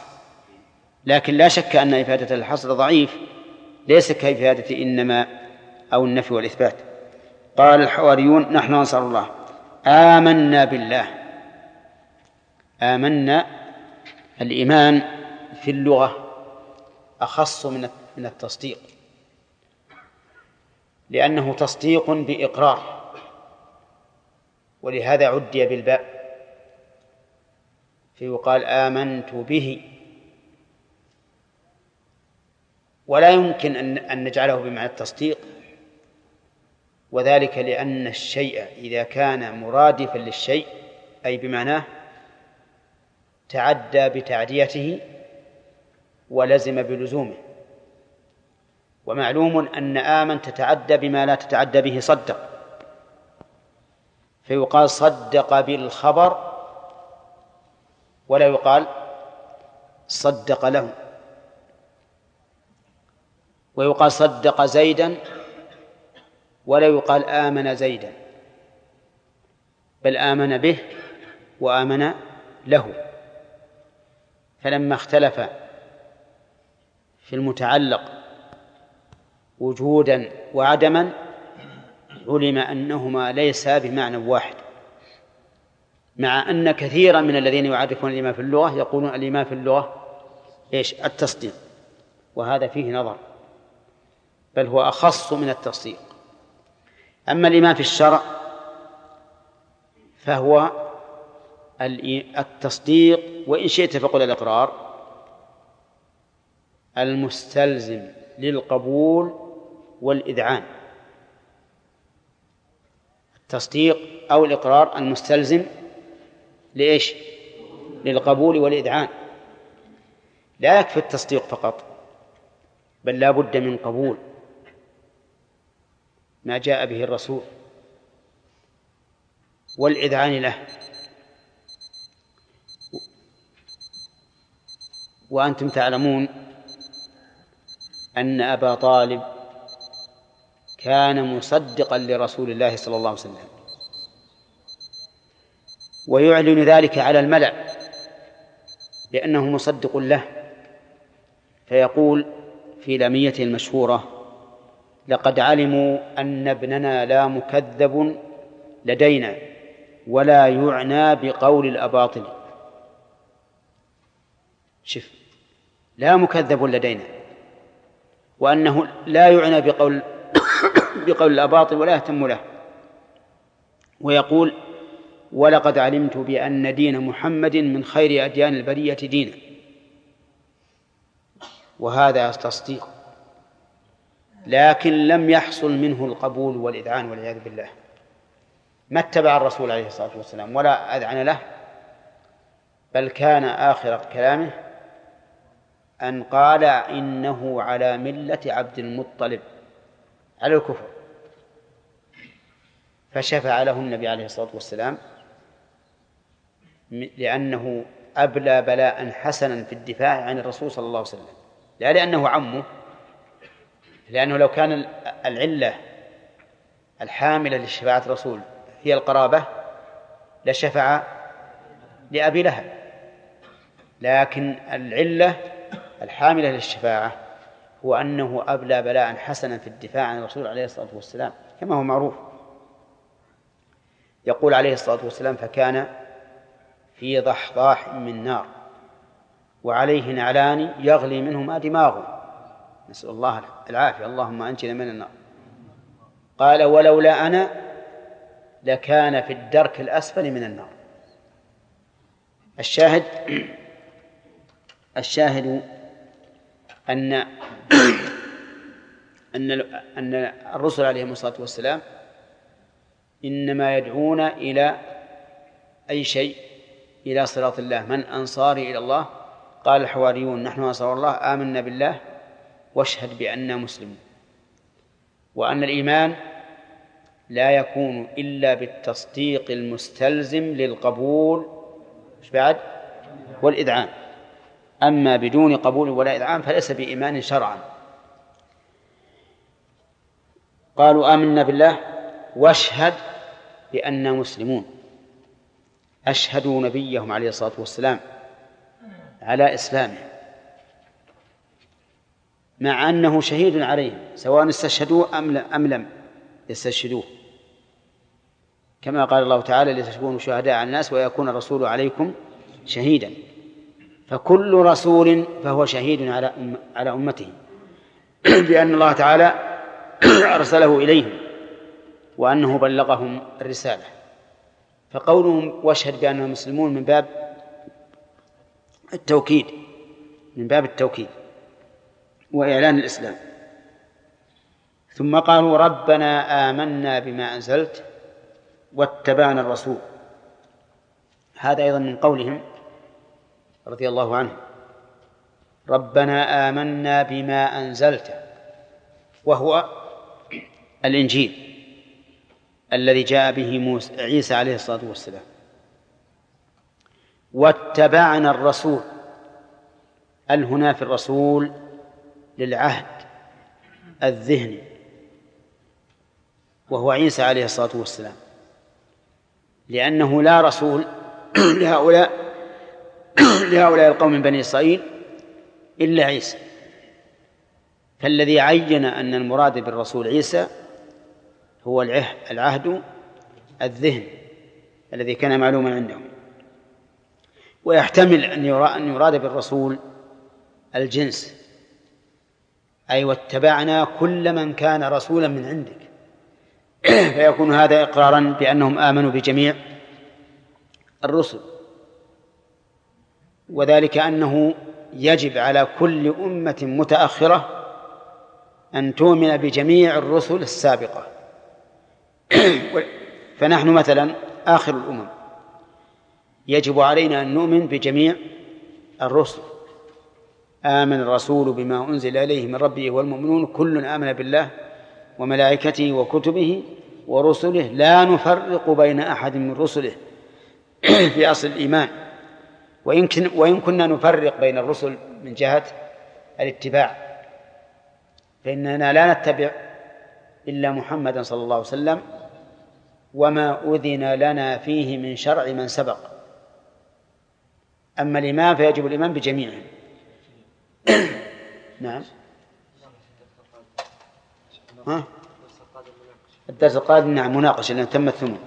لكن لا شك أن إفادة الحصر ضعيف. ليس كإفادة إنما أو النفي والإثبات. قال الحواريون نحن أنصار الله. آمنا بالله. آمنا الإيمان في اللغة أخص من من التصديق. لأنه تصديق بإقرار. ولهذا عدي بالباء. فيقال آمنت به. ولا يمكن أن أن نجعله بمعنى التصديق. وذلك لأن الشيء إذا كان مرادفا للشيء أي بمعناه تعدى بتعديته ولزم بلزومه. ومعلوم أن آمن تتعدى بما لا تتعدى به صدق. فيقال صدق بالخبر ولا يقال صدق له. ويقال صدق زيدا ولا يقال آمن زيدا بل آمن به وآمن له. فلما اختلف في المتعلق وجودا وعدما علم أنهما ليسا بمعنى واحد مع أن كثيرا من الذين يعرفون الإيمان في اللغة يقولون الإيمان في اللغة إيش؟ التصديق. وهذا فيه نظر. بل هو أخص من التصديق. أما الإيمان في الشرع فهو التصديق وإن شئت فقل الإقرار المستلزم للقبول والإذعان. التصديق أو الإقرار المستلزم لإيش؟ للقبول والإذعان. لا يكفي التصديق فقط بل لا بد من قبول. ما جاء به الرسول والإذعان له. وأنتم تعلمون أن أبا طالب كان مصدقا لرسول الله صلى الله عليه وسلم. ويعلن ذلك على الملأ لأنه مصدق له. فيقول في لاميته المشهورة لقد علموا أن ابننا لا مكذب لدينا ولا يعنى بقول الأباطل. شف لا مكذب لدينا وأنه لا يعنى بقول بقول الأباطل ولا يهتم له. ويقول ولقد علمت بأن دين محمد من خير أديان البرية دينا. وهذا تصديق. لكن لم يحصل منه القبول والإذعان والعياذ بالله. ما اتبع الرسول عليه الصلاة والسلام ولا أذعن له بل كان آخر كلامه أن قال إنه على ملة عبد المطلب على الكفر. فشفع له النبي عليه الصلاة والسلام لأنه أبلى بلاء حسنا في الدفاع عن الرسول صلى الله عليه وسلم. لا لأنه عمه لأنه لو كان العلة الحاملة لشفاعة الرسول هي القرابة لشفع لأبي لهب. لكن العلة الحاملة للشفاعة هو أنه أبلى بلاء حسنا في الدفاع عن الرسول عليه الصلاة والسلام كما هو معروف. يقول عليه الصلاة والسلام فكان في ضحضاح من نار وعليه نعلان يغلي منهما دماغه. نسأل الله العافية. اللهم أنجنا من النار. قال ولولا أنا لكان في الدرك الأسفل من النار. الشاهد الشاهد أن أن أن الرسل عليهم الصلاة والسلام إنما يدعون إلى أي شيء؟ إلى صراط الله. من أنصاري إلى الله؟ قال الحواريون نحن أنصار الله. آمنا بالله واشهد بأننا مسلمون. وأن الإيمان لا يكون إلا بالتصديق المستلزم للقبول مش بعد؟ والإذعان. أما بدون قبول ولا إذعان فليس بإيمان شرعا. قالوا آمنا بالله واشهد بأننا مسلمون. أشهدوا نبيهم عليه الصلاة والسلام على إسلامه. مع أنه شهيد عليهم سواء استشهدوه أم لم يستشهدوه. كما قال الله تعالى لتكونوا شهداء على الناس ويكون الرسول عليكم شهيدا. فكل رسول فهو شهيد على على أمته بأن الله تعالى أرسله إليهم وأنه بلغهم الرسالة. فقولهم واشهد بأنهم مسلمون من باب التوكيد من باب التوكيد. وإعلان الإسلام. ثم قالوا ربنا آمنا بما أنزلت واتبعنا الرسول. هذا أيضا من قولهم رضي الله عنه. ربنا آمنا بما أنزلت وهو الإنجيل الذي جاء به موسى عيسى عليه الصلاة والسلام. واتبعنا الرسول ال هنا في الرسول للعهد الذهني وهو عيسى عليه الصلاة والسلام. لأنه لا رسول لهؤلاء لهؤلاء القوم من بني إسرائيل إلا عيسى. فالذي عين أن المراد بالرسول عيسى هو العهد الذهن الذي كان معلوما عندهم. ويحتمل أن يراد بالرسول الجنس. أي واتبعنا كل من كان رسولا من عندك. فيكون هذا إقرارا بأنهم آمنوا بجميع الرسل. وذلك أنه يجب على كل أمة متأخرة أن تؤمن بجميع الرسل السابقة. فنحن مثلا آخر الأمم. يجب علينا أن نؤمن بجميع الرسل. آمن الرسول بما أنزل إليه من ربه والمؤمنون كل آمن بالله وملائكته وكتبه ورسله. لا نفرق بين أحد من رسله في أصل الإيمان. ويمكن وإن كنا نفرق بين الرسل من جهة الاتباع فإننا لا نتبع إلا محمدا صلى الله عليه وسلم وما أذن لنا فيه من شرع من سبق. أما الإمام فيجب الإمام بجميعهم نعم. ها؟ الدرس القادم نعم مناقشة لأن تم الثمن.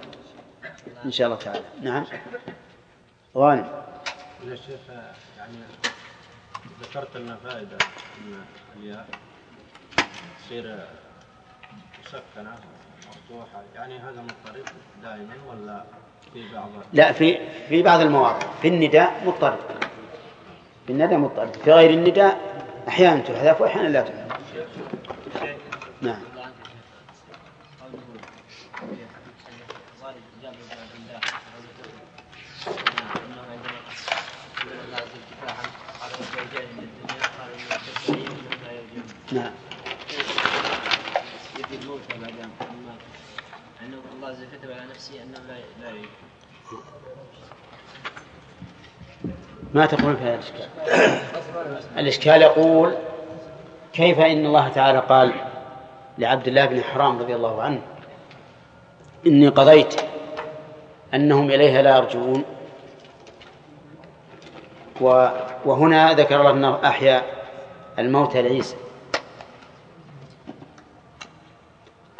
إن شاء الله تعالى. نعم. غانم. يا شيخ يعني ذكرت لنا فائدة أن الياء تصير مسكنة مفتوحة. يعني هذا مضطرب دائما ولا في بعض؟ لا في في بعض المواضع في النداء مضطرب. في النداء مضطرب في غير النداء أحيانا تحذف وأحيانا لا تحذف. نعم. نعم. ما تقول في هذا الإشكال؟ الإشكال يقول كيف إن الله تعالى قال لعبد الله بن حرام رضي الله عنه إني قضيت أنهم إليها لا يرجعون. وهنا ذكر الله أنه أحيا الموتى لعيسى.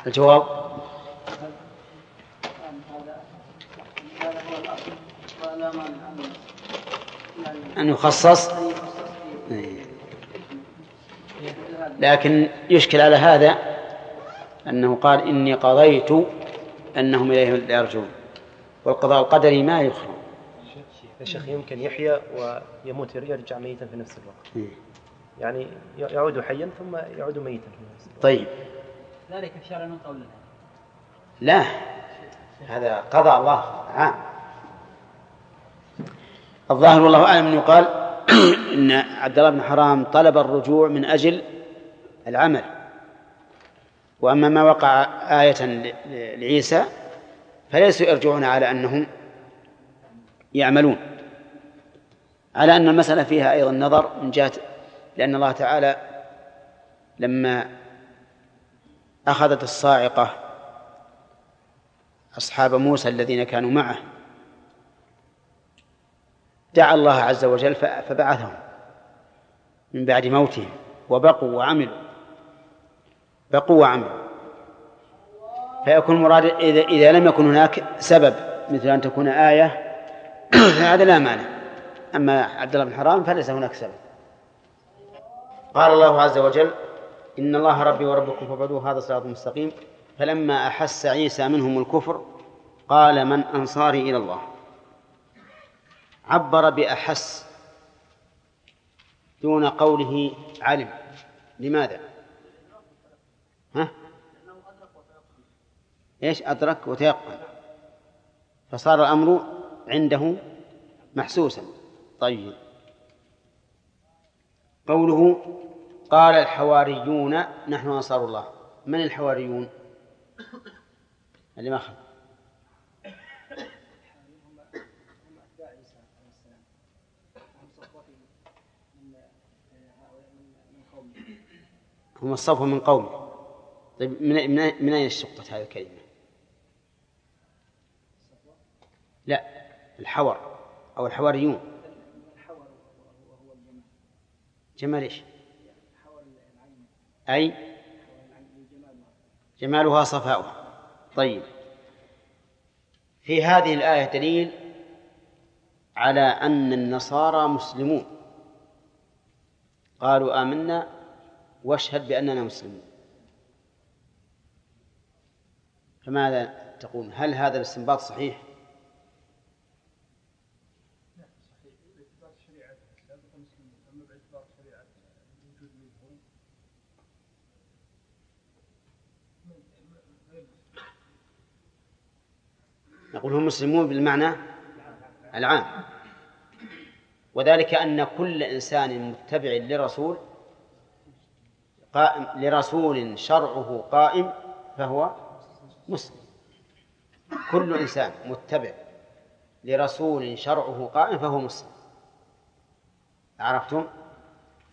الجواب أن يخصص. لكن يشكل على هذا أنه قال إني قضيت أنهم إليه لا يرجون والقضاء القدري ما يخرج. يا شيخ يمكن يحيى ويموت يرجع ميتا في نفس الوقت. يعني يعود حيا ثم يعود ميتا في نفس الوقت. طيب. ذلك شرع قولنا لا. هذا قضاء الله عام. الظاهر والله أعلم انه قال إن عبد الله بن حرام طلب الرجوع من أجل العمل. وأما ما وقع آية لعيسى فليسوا يرجعون على أنهم يعملون. على أن المسألة فيها أيضا نظر من جهة لأن الله تعالى لما أخذت الصاعقة أصحاب موسى الذين كانوا معه دعا الله عز وجل فبعثهم من بعد موتهم. وبقوا وعملوا. بقوا وعملوا. فيكون مراد إذا, إذا لم يكن هناك سبب مثل أن تكون آية فهذا لا مانع. أما عبد الله بن حرام فليس هناك سبب. قال الله عز وجل إن الله ربي وربكم فاعبدوه هذا صراط مستقيم. فلما أحس عيسى منهم الكفر قال من أنصاري إلى الله. عبر بأحس دون قوله علم. لماذا؟ ها؟ إيش؟ أدرك وتيقن. فصار الأمر عنده محسوسا. طيب. قوله قال الحواريون نحن أنصار الله. من الحواريون؟ اللي ما خلق هم الصفوة من قومه. طيب من من أين اشتقت هذه الكلمة؟ لا الحور أو الحواريون. جمال إيش؟ أي؟ جمالها صفاؤها. طيب. في هذه الآية دليل على أن النصارى مسلمون. قالوا آمنا واشهد بأننا مسلمون. فماذا تقول؟ هل هذا الاستنباط صحيح؟ نقول هم مسلمون بالمعنى العام. وذلك أن كل إنسان متبع لرسول قائم لرسول شرعه قائم فهو مسلم. كل إنسان متبع لرسول شرعه قائم فهو مسلم. عرفتم؟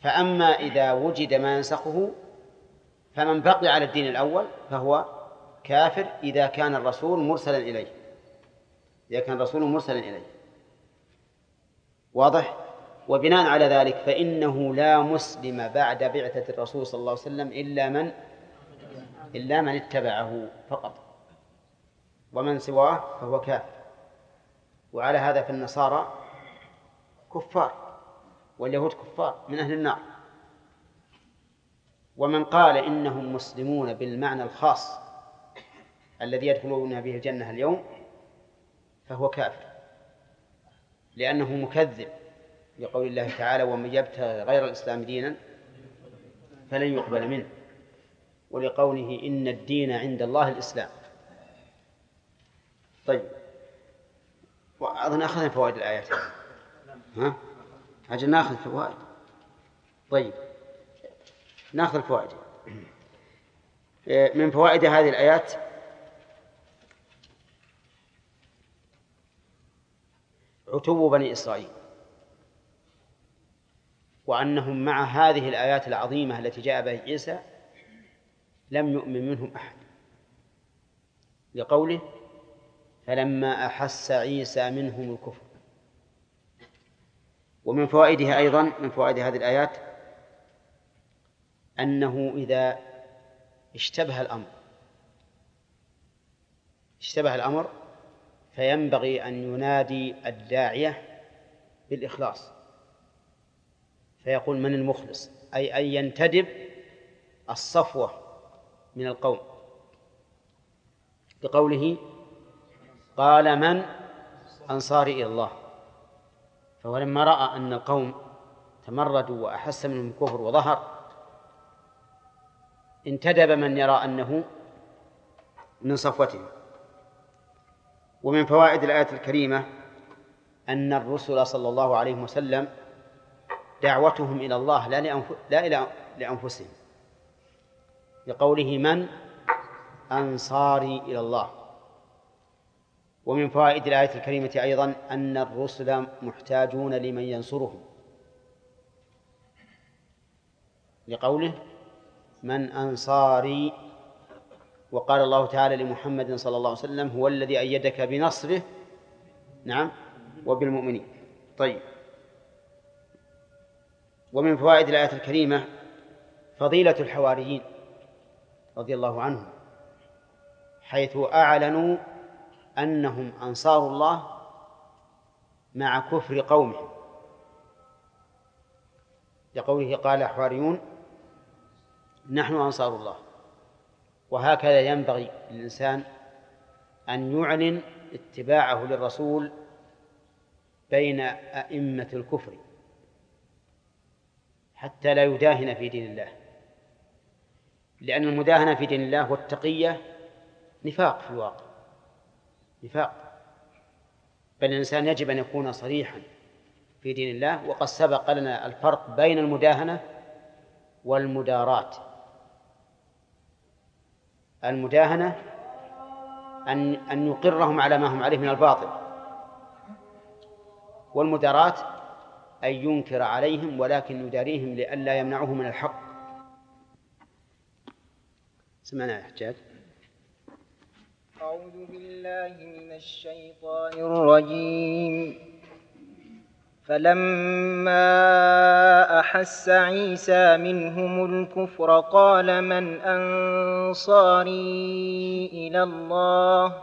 فأما إذا وجد ما ينسخه فمن بقي على الدين الأول فهو كافر إذا كان الرسول مرسلا إليه. إذا كان الرسول مرسلا إليه. واضح؟ وبناء على ذلك فإنه لا مسلم بعد بعثة الرسول صلى الله عليه وسلم إلا من إلا من اتبعه فقط. ومن سواه فهو كافر. وعلى هذا في النصارى كفار واليهود كفار من أهل النار. ومن قال إنهم مسلمون بالمعنى الخاص الذي يدخلون به الجنة اليوم فهو كافر لأنه مكذب. لقول الله تعالى ومن يبتغي غير الإسلام دينا فلن يقبل منه. ولقوله إن الدين عند الله الإسلام. طيب. وأظن أخذنا فوائد الآيات ها؟ أجل ناخذ فوائد. طيب. ناخذ الفوائد. من فوائد هذه الآيات عتو بني إسرائيل. وأنهم مع هذه الآيات العظيمة التي جاء بها عيسى لم يؤمن منهم أحد. لقوله فلما أحس عيسى منهم الكفر. ومن فوائدها أيضا من فوائد هذه الآيات أنه إذا اشتبه الأمر اشتبه الأمر فينبغي أن ينادي الداعية بالإخلاص. فيقول من المخلص؟ أي أن ينتدب الصفوة من القوم. بقوله قال من؟ أنصاري إلى الله. فهو لما رأى أن القوم تمردوا وأحس منهم الكفر وظهر انتدب من يرى أنه من صفوتهم. ومن فوائد الآية الكريمة أن الرسل صلى الله عليه وسلم دعوتهم إلى الله لا, لأنف... لا إلى لأنفسهم. لقوله من؟ أنصاري إلى الله. ومن فوائد الآية الكريمة أيضا أن الرسل محتاجون لمن ينصرهم. لقوله من أنصاري وقال الله تعالى لمحمد صلى الله عليه وسلم هو الذي أيدك بنصره نعم وبالمؤمنين. طيب. ومن فوائد الآية الكريمة فضيلة الحواريين رضي الله عنهم حيث أعلنوا أنهم أنصار الله مع كفر قومهم. لقوله قال حواريون نحن أنصار الله. وهكذا ينبغي للإنسان أن يعلن اتباعه للرسول بين أئمة الكفر. حتى لا يداهن في دين الله. لأن المداهنة في دين الله والتقية نفاق في الواقع. نفاق. بل الإنسان يجب أن يكون صريحا في دين الله. وقد سبق لنا الفرق بين المداهنة والمداراة المداهنة أن أن يقرهم على ما هم عليه من الباطل. والمداراة أن ينكر عليهم ولكن يداريهم لئلا يمنعوه من الحق. سمعنا يا حجاج. أعوذ بالله من الشيطان الرجيم. فلما أحس عيسى منهم الكفر قال من أنصاري إلى الله؟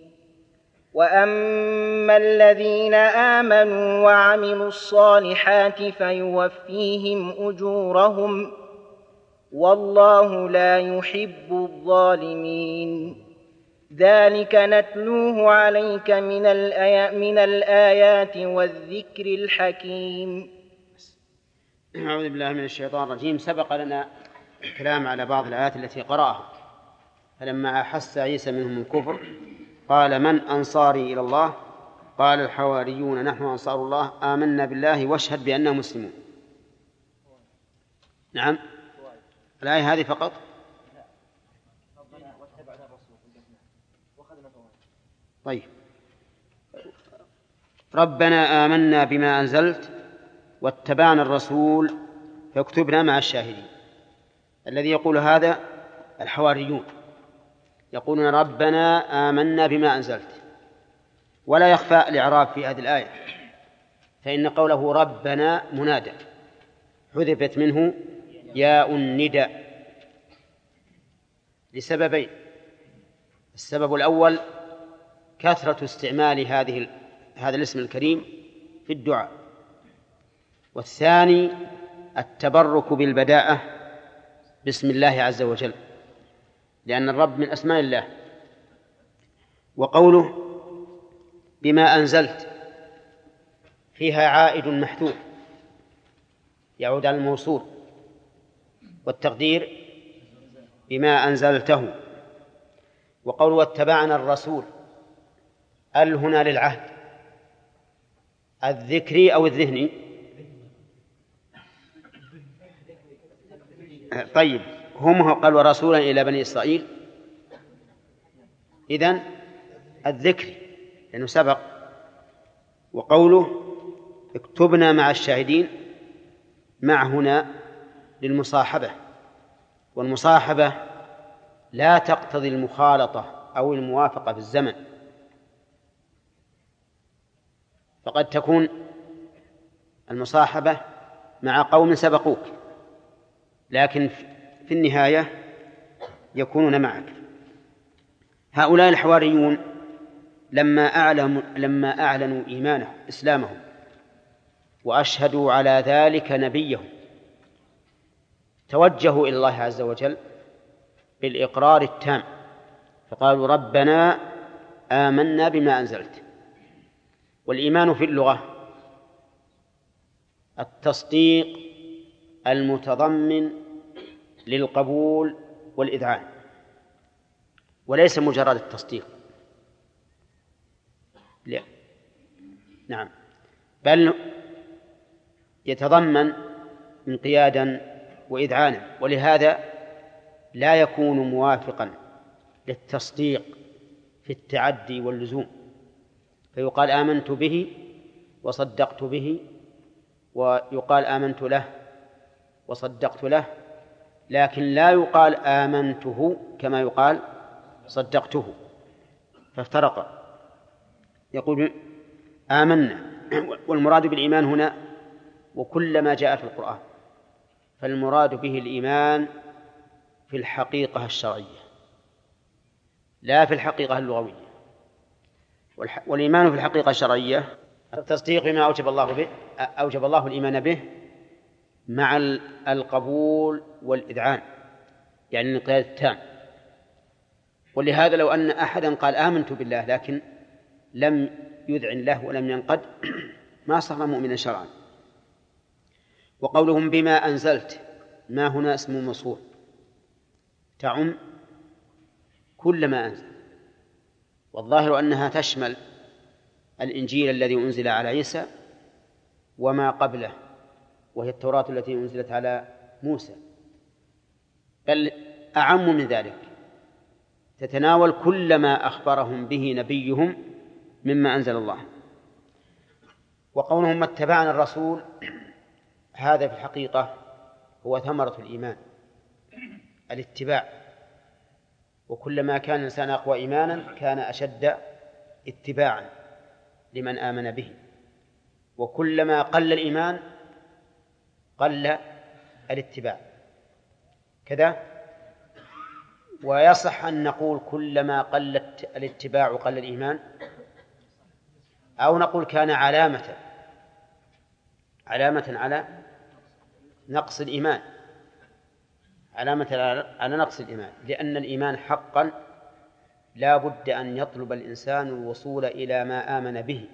وأما الذين آمنوا وعملوا الصالحات فيوفيهم أجورهم والله لا يحب الظالمين ذلك نتلوه عليك من, الآي من الآيات والذكر الحكيم. أعوذ بالله من الشيطان الرجيم. سبق لنا الكلام على بعض الآيات التي قرأها فلما أحس عيسى منهم الكفر قال من أنصاري إلى الله؟ قال الحواريون نحن أنصار الله. آمنا بالله واشهد بأننا مسلمون. نعم. الآية هذه فقط؟ طيب. ربنا آمنا بما أنزلت واتبعنا الرسول فاكتبنا مع الشاهدين. الذي يقول هذا الحواريون. يقولون ربنا آمنا بما أنزلت. ولا يخفى الإعراب في هذه الآية. فإن قوله ربنا منادى. حذفت منه ياء النداء. لسببين. السبب الأول كثرة استعمال هذه هذا الاسم الكريم في الدعاء. والثاني التبرك بالبداءة باسم الله عز وجل. لأن الرب من أسماء الله. وقوله بما أنزلت فيها عائد محذوف يعود على الموصول. والتقدير بما أنزلته. وقول واتبعنا الرسول ال هنا للعهد؟ الذكري أو الذهني؟ طيب. هم قالوا رسولا إلى بني إسرائيل. إذن الذكر لأنه سبق وقوله اكتبنا مع الشاهدين مع هنا للمصاحبة. والمصاحبة لا تقتضي المخالطة أو الموافقة في الزمن. فقد تكون المصاحبة مع قوم سبقوك لكن في النهاية يكونون معك. هؤلاء الحواريون لما أعلموا لما أعلنوا إيمانهم إسلامهم وأشهدوا على ذلك نبيهم توجهوا إلى الله عز وجل بالإقرار التام. فقالوا ربنا آمنا بما أنزلت. والإيمان في اللغة التصديق المتضمن للقبول والإذعان. وليس مجرد التصديق. لا. نعم. بل يتضمن انقيادا وإذعانا. ولهذا لا يكون موافقا للتصديق في التعدي واللزوم. فيقال آمنت به وصدقت به ويقال آمنت له وصدقت له لكن لا يقال آمنته كما يقال صدقته. فافترق. يقول آمنا. والمراد بالإيمان هنا وكل ما جاء في القرآن. فالمراد به الإيمان في الحقيقة الشرعية لا في الحقيقة اللغوية. والإيمان في الحقيقة الشرعية التصديق بما أوجب الله به أوجب الله الإيمان به مع القبول والإذعان يعني الانقياد التام ولهذا لو أن أحدا قال آمنت بالله لكن لم يذعن له ولم ينقد ما صار مؤمنا شرعا. وقولهم بما أنزلت ما هنا اسم موصول. تعم كل ما أنزل. والظاهر أنها تشمل الإنجيل الذي أنزل على عيسى وما قبله. وهي التوراة التي أنزلت على موسى. بل أعم من ذلك تتناول كل ما أخبرهم به نبيهم مما أنزل الله. وقولهم اتبعنا الرسول هذا في الحقيقة هو ثمرة الإيمان الاتباع. وكلما كان الإنسان أقوى إيمانا كان أشد اتباعا لمن آمن به. وكلما قل الإيمان قل الاتباع. كذا. ويصح أن نقول كلما قل الاتباع قل الإيمان. أو نقول كان علامة علامة على نقص الإيمان. علامة على نقص الإيمان. لأن الإيمان حقا لا بد أن يطلب الإنسان الوصول إلى ما آمن به.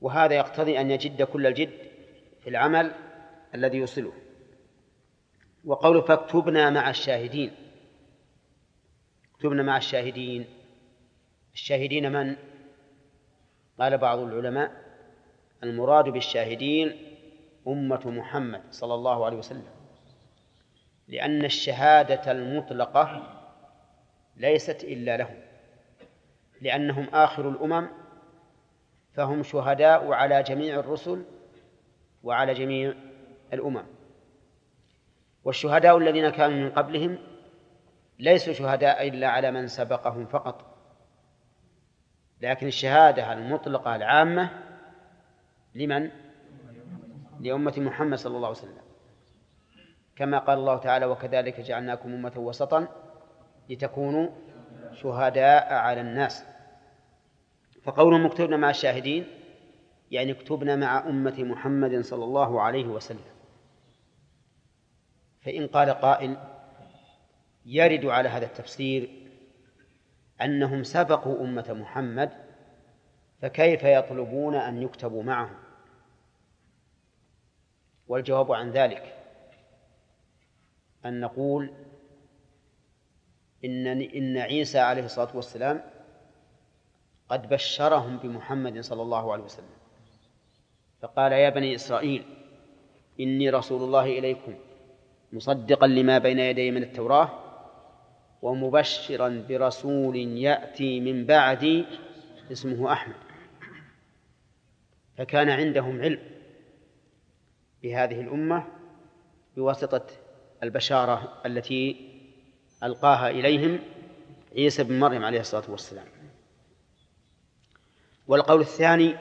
وهذا يقتضي أن يجد كل الجد في العمل الذي يوصله وقوله فاكتبنا مع الشاهدين. اكتبنا مع الشاهدين. الشاهدين من؟ قال بعض العلماء المراد بالشاهدين أمة محمد صلى الله عليه وسلم. لأن الشهادة المطلقة ليست إلا لهم. لأنهم آخر الأمم فهم شهداء على جميع الرسل وعلى جميع الأمم. والشهداء الذين كانوا من قبلهم ليسوا شهداء إلا على من سبقهم فقط. لكن الشهادة المطلقة العامة لمن؟ لأمة محمد صلى الله عليه وسلم. كما قال الله تعالى وكذلك جعلناكم أمة وسطا لتكونوا شهداء على الناس فقولهم اكتبنا مع الشاهدين يعني اكتبنا مع أمة محمد صلى الله عليه وسلم. فإن قال قائل يرد على هذا التفسير أنهم سبقوا أمة محمد فكيف يطلبون أن يكتبوا معهم؟ والجواب عن ذلك أن نقول إن إن عيسى عليه الصلاة والسلام قد بشرهم بمحمد صلى الله عليه وسلم فقال يا بني إسرائيل إني رسول الله إليكم مصدقا لما بين يدي من التوراة ومبشرا برسول يأتي من بعدي اسمه أحمد. فكان عندهم علم بهذه الأمة بواسطة البشارة التي ألقاها إليهم عيسى بن مريم عليه الصلاة والسلام. والقول الثاني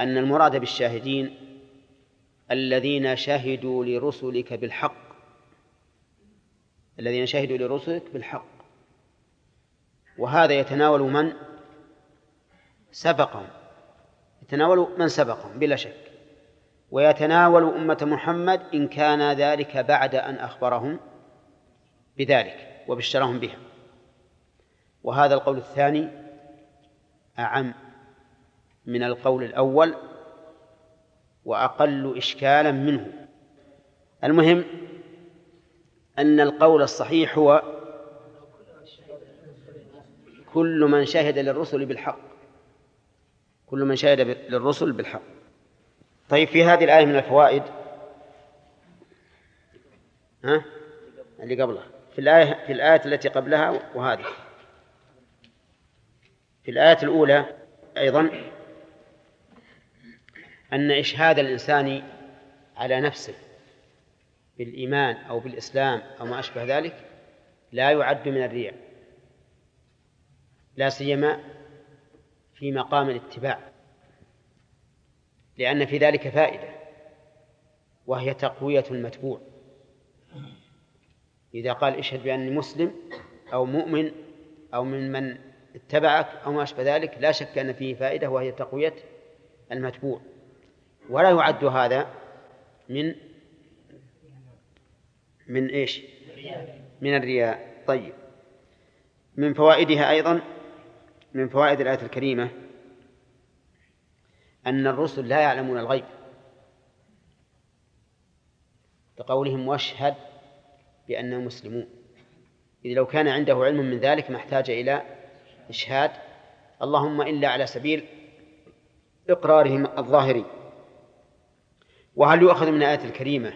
أن المراد بالشاهدين الذين شهدوا لرسلك بالحق. الذين شهدوا لرسلك بالحق. وهذا يتناول من سبقهم. يتناول من سبقهم بلا شك. ويتناول أمة محمد إن كان ذلك بعد أن أخبرهم بذلك وبشرهم بها. وهذا القول الثاني أعم من القول الأول وأقل إشكالا منه. المهم أن القول الصحيح هو كل من شهد للرسل بالحق. كل من شهد للرسل بالحق. طيب في هذه الآية من الفوائد؟ ها؟ اللي قبلها. في الآية في الآية التي قبلها وهذه. في الآية الأولى أيضا أن إشهاد الإنسان على نفسه بالإيمان أو بالإسلام أو ما أشبه ذلك لا يعد من الرياء لا سيما في مقام الاتباع لأن في ذلك فائدة وهي تقوية المتبوع. إذا قال اشهد بأني مسلم أو مؤمن أو من من اتبعك أو ما أشبه ذلك لا شك أن فيه فائدة وهي تقوية المتبوع. ولا يعد هذا من من إيش؟ من الرياء. طيب. من فوائدها أيضا من فوائد الآية الكريمة أن الرسل لا يعلمون الغيب. كقولهم واشهد بأنهم مسلمون. إذ لو كان عنده علم من ذلك ما احتاج إلى إشهاد. اللهم إلا على سبيل إقرارهم الظاهري. وهل يؤخذ من الآية الكريمة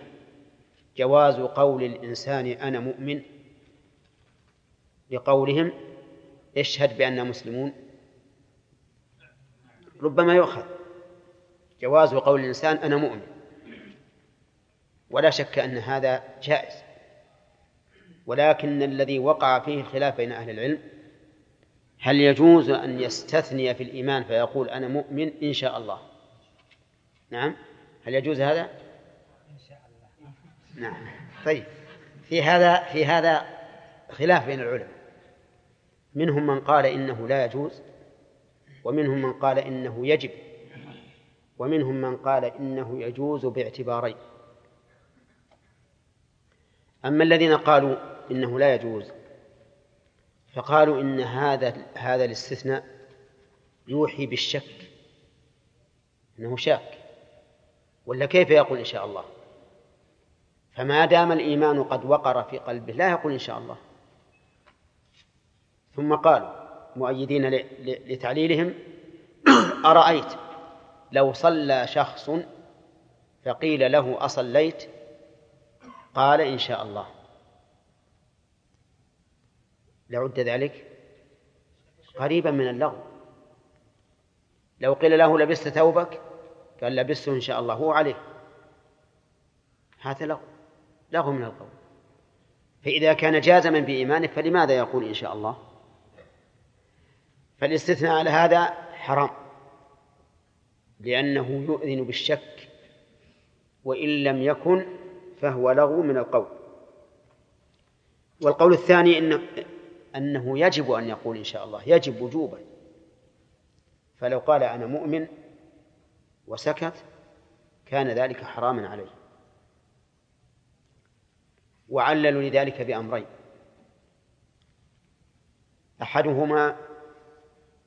جواز قول الإنسان أنا مؤمن لقولهم اشهد بأننا مسلمون؟ ربما يؤخذ. جواز قول الإنسان أنا مؤمن. ولا شك أن هذا جائز. ولكن الذي وقع فيه الخلاف بين أهل العلم هل يجوز أن يستثني في الإيمان فيقول أنا مؤمن إن شاء الله؟ نعم. هل يجوز هذا؟ إن شاء الله. نعم. طيب. في هذا في هذا خلاف بين العلماء. منهم من قال إنه لا يجوز ومنهم من قال إنه يجب ومنهم من قال إنه يجوز باعتبارين. أما الذين قالوا إنه لا يجوز فقالوا إن هذا هذا الاستثناء يوحي بالشك أنه شاك. ولا كيف يقول إن شاء الله؟ فما دام الإيمان قد وقر في قلبه لا يقول إن شاء الله. ثم قالوا مؤيدين لتعليلهم أرأيت لو صلى شخص فقيل له أصليت؟ قال إن شاء الله. لعد ذلك قريبا من اللغو. لو قيل له لبست ثوبك؟ قال لبسته إن شاء الله هو عليه. هذا لغو لغو من القول. فإذا كان جازما بإيمانه فلماذا يقول إن شاء الله؟ فالاستثناء على هذا حرام لأنه يؤذن بالشك وإن لم يكن فهو لغو من القول. والقول الثاني إن أنه يجب أن يقول إن شاء الله يجب وجوبا. فلو قال أنا مؤمن وسكت كان ذلك حراما عليه. وعللوا لذلك بأمرين. أحدهما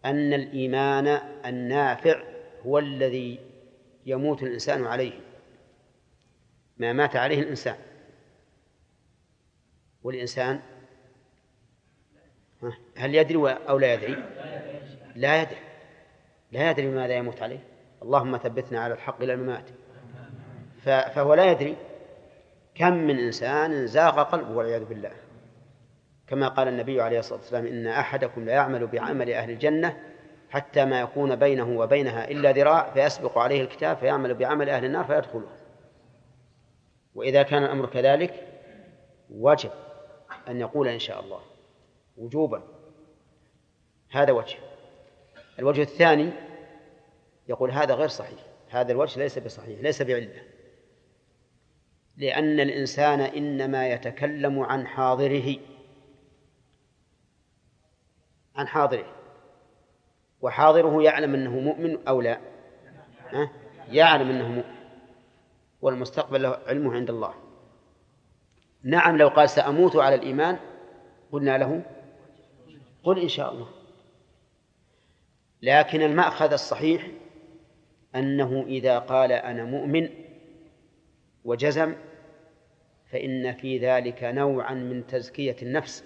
أن الإيمان النافع هو الذي يموت الإنسان عليه ما مات عليه الإنسان. والإنسان هل يدري أو لا يدري؟ لا يدري. لا يدري ماذا يموت عليه. اللهم ثبتنا على الحق إلى الممات فهو لا يدري كم من إنسان زاغ قلبه والعياذ بالله. كما قال النبي عليه الصلاة والسلام إن أحدكم لا يعمل بعمل أهل الجنة حتى ما يكون بينه وبينها إلا ذراع فيسبق عليه الكتاب فيعمل بعمل أهل النار فيدخله. وإذا كان الأمر كذلك وجب أن يقول إن شاء الله وجوبا. هذا وجه. الوجه الثاني يقول هذا غير صحيح هذا الوجه ليس بصحيح ليس بعلة لأن الإنسان إنما يتكلم عن حاضره عن حاضره. وحاضره يعلم أنه مؤمن أو لا؟ يعلم أنه مؤمن. والمستقبل علمه عند الله. نعم لو قال سأموت على الإيمان قلنا له قل إن شاء الله. لكن المأخذ الصحيح أنه إذا قال أنا مؤمن وجزم فإن في ذلك نوعا من تزكية النفس.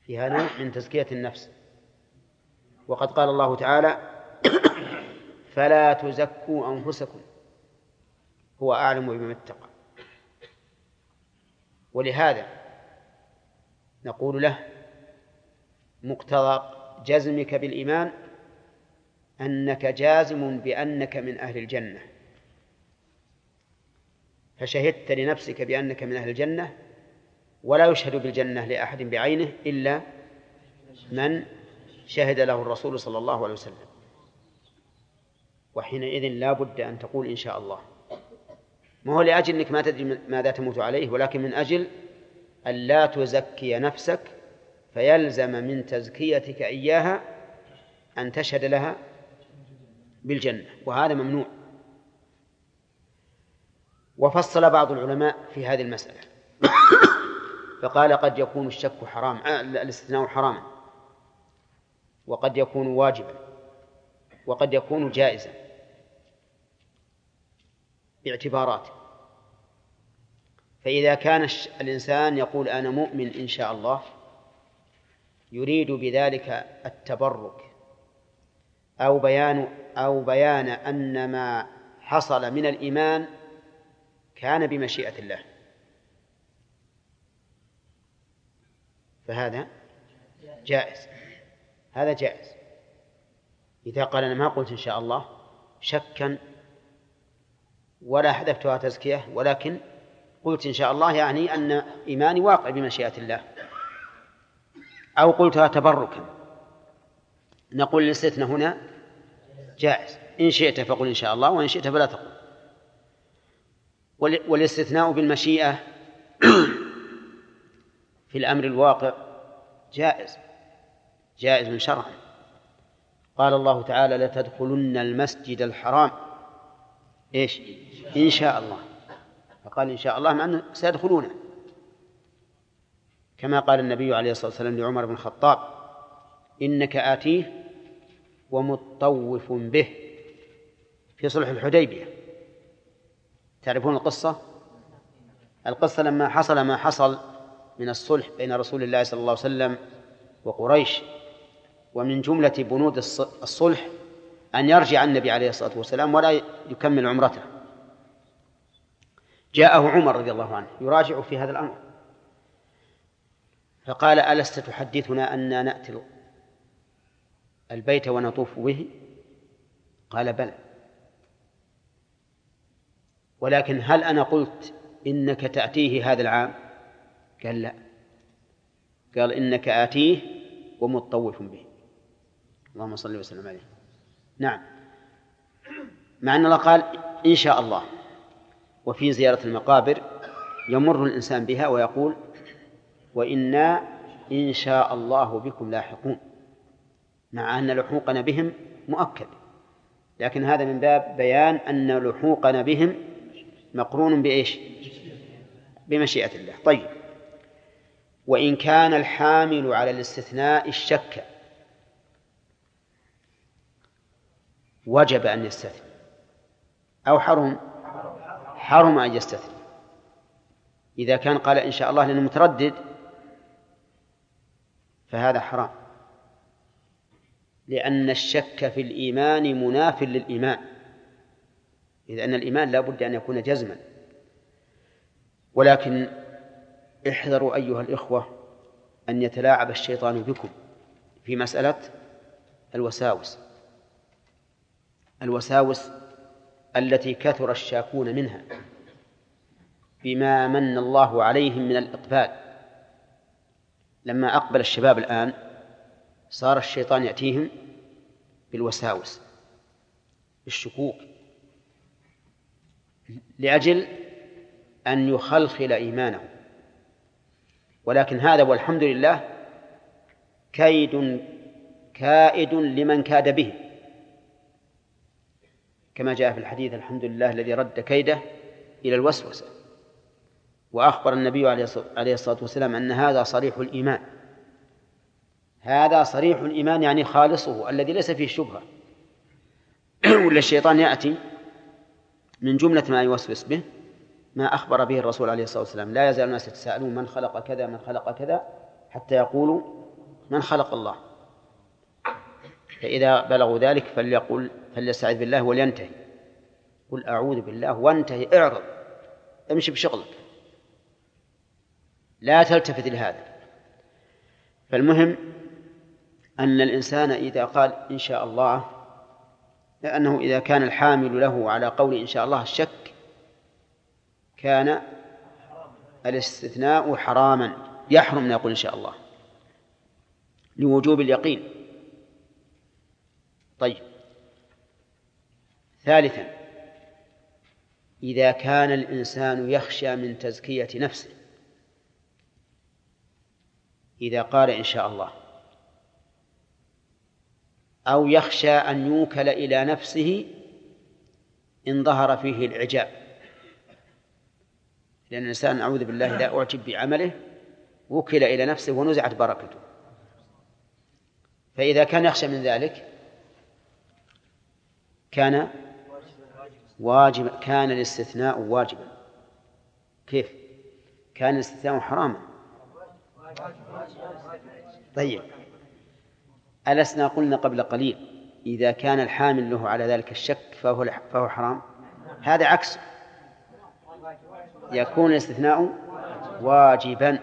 فيها نوع من تزكية النفس. وقد قال الله تعالى فلا تزكوا أنفسكم. هو أعلم بمن اتقى. ولهذا نقول له مقتضى جزمك بالإيمان أنك جازم بأنك من أهل الجنة. فشهدت لنفسك بأنك من أهل الجنة ولا يشهد بالجنة لأحد بعينه إلا من شهد له الرسول صلى الله عليه وسلم. وحينئذ لا بد أن تقول إن شاء الله. ما هو لأجل أنك ما تدري ماذا تموت عليه ولكن من أجل أن لا تزكي نفسك فيلزم من تزكيتك إياها أن تشهد لها بالجنة وهذا ممنوع. وفصل بعض العلماء في هذه المسألة. فقال قد يكون الشك حرام آه، الاستثناء حراما. وقد يكون واجبا. وقد يكون جائزا. باعتبارات. فإذا كان الإنسان يقول أنا مؤمن إن شاء الله يريد بذلك التبرك. أو بيان أو بيان أن ما حصل من الإيمان كان بمشيئة الله. فهذا جائز. هذا جائز. إذا قال أنا ما قلت إن شاء الله شكا ولا حذفتها تزكية ولكن قلت إن شاء الله يعني أن إيماني واقع بمشيئة الله. أو قلتها تبركا. نقول الاستثناء هنا جائز. إن شئت فقل إن شاء الله وإن شئت فلا تقل. والاستثناء بالمشيئة في الأمر الواقع جائز. جائز من شرعا قال الله تعالى لتدخلن المسجد الحرام. إيش؟ إن شاء الله. فقال إن شاء الله مع سيدخلونه. كما قال النبي عليه الصلاة والسلام لعمر بن الخطاب إنك آتيه ومطوف به في صلح الحديبية. تعرفون القصة؟ القصة لما حصل ما حصل من الصلح بين رسول الله صلى الله عليه وسلم وقريش ومن جملة بنود الصلح أن يرجع النبي عليه الصلاة والسلام ولا يكمل عمرته. جاءه عمر رضي الله عنه يراجع في هذا الأمر. فقال ألست تحدثنا أن نأتي البيت ونطوف به؟ قال بلى. ولكن هل أنا قلت إنك تأتيه هذا العام؟ قال لا. قال إنك آتيه ومطوف به. اللهم صل وسلم عليه. نعم. مع أن الله قال إن شاء الله. وفي زيارة المقابر يمر الإنسان بها ويقول وإنا إن شاء الله بكم لاحقون. مع أن لحوقنا بهم مؤكد. لكن هذا من باب بيان أن لحوقنا بهم مقرون بإيش؟ بمشيئة الله. طيب. وإن كان الحامل على الاستثناء الشك وجب أن يستثني. أو حرم حرم أن يستثني. إذا كان قال إن شاء الله لأنه متردد فهذا حرام. لأن الشك في الإيمان مناف للإيمان. إذ أن الإيمان لا بد أن يكون جزما. ولكن احذروا أيها الإخوة أن يتلاعب الشيطان بكم في مسألة الوساوس. الوساوس التي كثر الشاكون منها بما من الله عليهم من الإقبال. لما أقبل الشباب الآن صار الشيطان يأتيهم بالوساوس بالشكوك لأجل أن يخلخل إيمانه ولكن هذا والحمد لله كيد كائد لمن كاد به. كما جاء في الحديث الحمد لله الذي رد كيده إلى الوسوسة. وأخبر النبي عليه الصلاة والسلام أن هذا صريح الإيمان. هذا صريح الإيمان يعني خالصه الذي ليس فيه شبهة. ولا الشيطان يأتي من جملة ما يوسوس به ما أخبر به الرسول عليه الصلاة والسلام. لا يزال الناس يتساءلون من خلق كذا من خلق كذا حتى يقولوا من خلق الله. فإذا بلغوا ذلك فليقول فليستعذ بالله ولينتهي. قل أعوذ بالله وانتهي اعرض امشي بشغلك. لا تلتفت لهذا. فالمهم أن الإنسان إذا قال إن شاء الله لأنه إذا كان الحامل له على قول إن شاء الله الشك كان الاستثناء حراما يحرم أن يقول إن شاء الله لوجوب اليقين. طيب. ثالثا إذا كان الإنسان يخشى من تزكية نفسه إذا قال إن شاء الله أو يخشى أن يوكل إلى نفسه إن ظهر فيه العجاب لأن الإنسان أعوذ بالله لا أعجب بعمله وكل إلى نفسه ونزعت بركته. فإذا كان يخشى من ذلك كان واجب كان الاستثناء واجبا. كيف؟ كان الاستثناء حراما. طيب. ألسنا قلنا قبل قليل إذا كان الحامل له على ذلك الشك فهو فهو حرام؟ هذا عكس. يكون الاستثناء واجبا.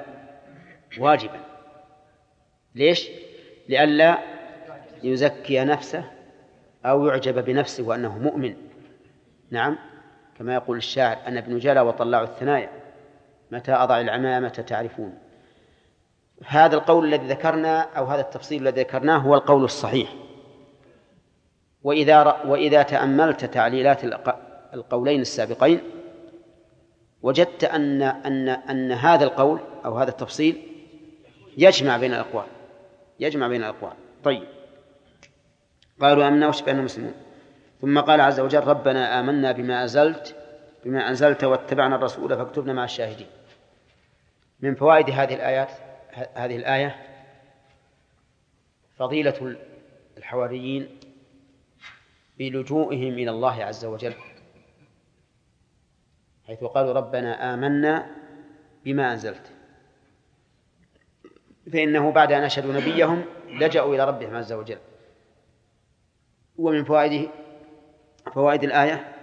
واجبا. ليش؟ لئلا يزكي نفسه أو يعجب بنفسه وأنه مؤمن. نعم. كما يقول الشاعر أنا ابن جلا وطلع الثنايا متى أضع العمامة تعرفون؟ هذا القول الذي ذكرنا أو هذا التفصيل الذي ذكرناه هو القول الصحيح. وإذا وإذا تأملت تعليلات القولين السابقين وجدت أن أن أن هذا القول أو هذا التفصيل يجمع بين الأقوال يجمع بين الأقوال. طيب. قالوا آمنا واشبعنا مسلمون؟ ثم قال عز وجل ربنا آمنا بما أنزلت بما أنزلت واتبعنا الرسول فاكتبنا مع الشاهدين. من فوائد هذه الآيات هذه الآية فضيلة الحواريين بلجوئهم إلى الله عز وجل حيث قالوا ربنا آمنا بما أنزلت. فإنه بعد أن أشهدوا نبيهم لجأوا إلى ربهم عز وجل. ومن فوائده فوائد الآية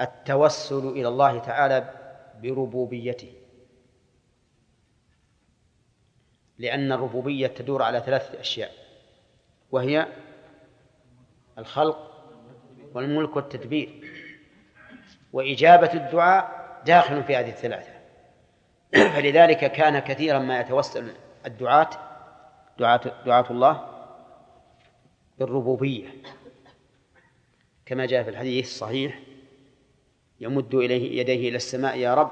التوسل إلى الله تعالى بربوبيته. لأن الربوبية تدور على ثلاثة أشياء وهي الخلق والملك والتدبير. وإجابة الدعاء داخل في هذه الثلاثة. فلذلك كان كثيرا ما يتوسل الدعاة دعاة دعاة الله بالربوبية. كما جاء في الحديث الصحيح يمد إليه يديه إلى السماء يا رب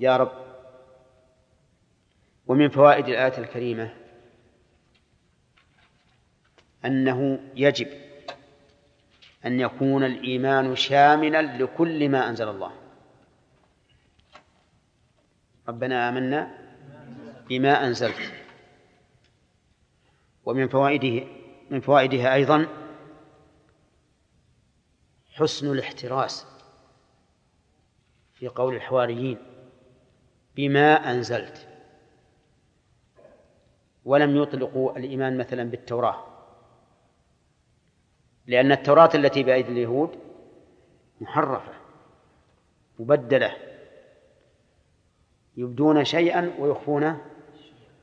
يا رب ومن فوائد الآية الكريمة أنه يجب أن يكون الإيمان شاملا لكل ما أنزل الله. ربنا آمنا بما أنزلت. ومن فوائده من فوائدها أيضا حسن الاحتراس في قول الحواريين بما أنزلت. ولم يطلقوا الإيمان مثلا بالتوراة. لأن التوراة التي بأيدي اليهود محرفة مبدلة. يبدون شيئا ويخفون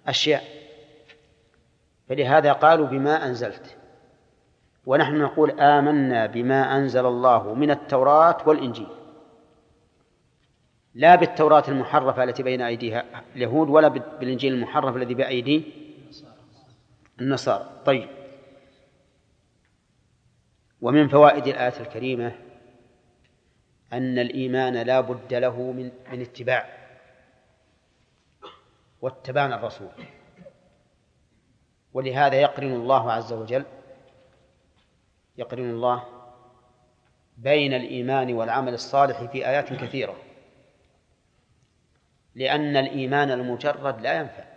أشياء. فلهذا قالوا بما أنزلت. ونحن نقول آمنا بما أنزل الله من التوراة والإنجيل. لا بالتوراة المحرفة التي بين أيديها اليهود ولا بالإنجيل المحرف الذي بأيدي النصارى. طيب. ومن فوائد الآية الكريمة أن الإيمان لا بد له من من اتباع. واتبعنا الرسول. ولهذا يقرن الله عز وجل يقرن الله بين الإيمان والعمل الصالح في آيات كثيرة. لأن الإيمان المجرد لا ينفع.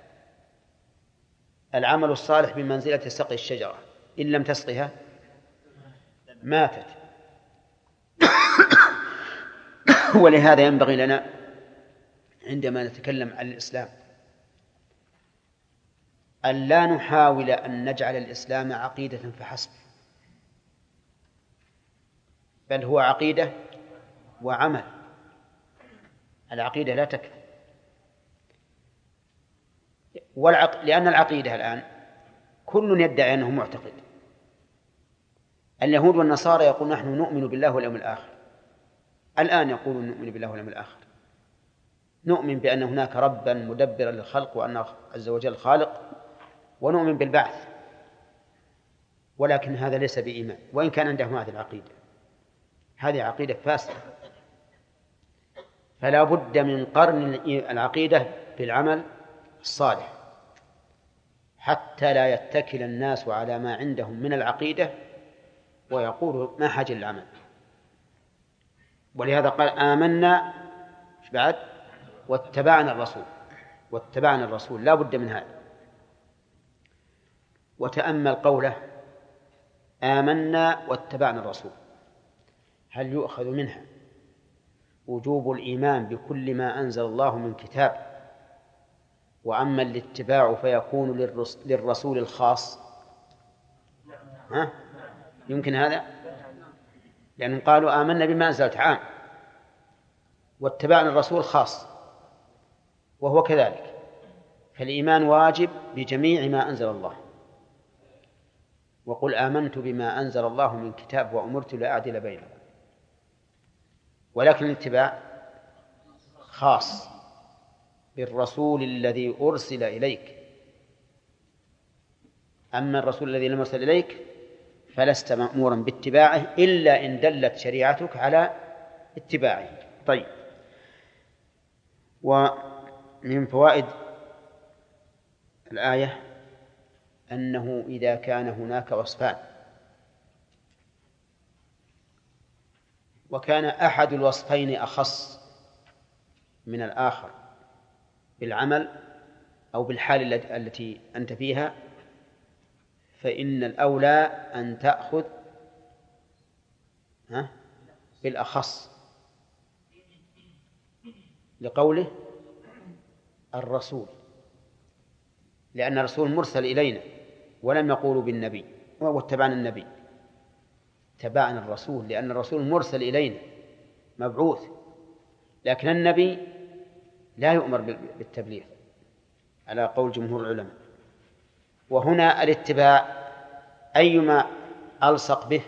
العمل الصالح بمنزلة سقي الشجرة. إن لم تسقها ماتت. ولهذا ينبغي لنا عندما نتكلم عن الإسلام أن لا نحاول أن نجعل الإسلام عقيدة فحسب بل هو عقيدة وعمل. العقيدة لا تكفي. والعق... لأن العقيدة الآن كل يدعي أنه معتقد. اليهود والنصارى يقول نحن نؤمن بالله واليوم الآخر. الآن يقولون نؤمن بالله واليوم الآخر. نؤمن بأن هناك ربا مدبرا للخلق وأن عز وجل خالق ونؤمن بالبعث. ولكن هذا ليس بإيمان. وإن كان عندهم هذه العقيدة. هذه عقيدة فاسدة. فلا بد من قرن العقيدة بالعمل الصالح حتى لا يتكل الناس على ما عندهم من العقيدة ويقولوا ما حاجة للعمل ولهذا قال آمنا بعد؟ واتبعنا الرسول. واتبعنا الرسول لا بد من هذا. وتأمل قوله آمنا واتبعنا الرسول. هل يؤخذ منها وجوب الإيمان بكل ما أنزل الله من كتاب؟ وأما الاتباع فيكون للرسول الخاص. ها؟ يمكن هذا؟ لأنهم قالوا آمنا بما أنزلت عام. واتبعنا الرسول خاص وهو كذلك. فالإيمان واجب بجميع ما أنزل الله. وقل آمنت بما أنزل الله من كتاب وأمرت لأعدل بينهم ولكن الاتباع خاص. بالرسول الذي أرسل إليك. أما الرسول الذي لم يرسل إليك فلست مأمورا باتباعه إلا إن دلت شريعتك على اتباعه. طيب. ومن فوائد الآية أنه إذا كان هناك وصفان. وكان أحد الوصفين أخص من الآخر. بالعمل أو بالحال التي أنت فيها فإن الأولى أن تأخذ بالأخص. لقوله الرسول لأن الرسول مرسل إلينا ولم يقولوا بالنبي واتبعنا النبي. تبعنا الرسول لأن الرسول مرسل إلينا مبعوث. لكن النبي لا يؤمر بالتبليغ على قول جمهور العلماء. وهنا الاتباع أيما ألصق به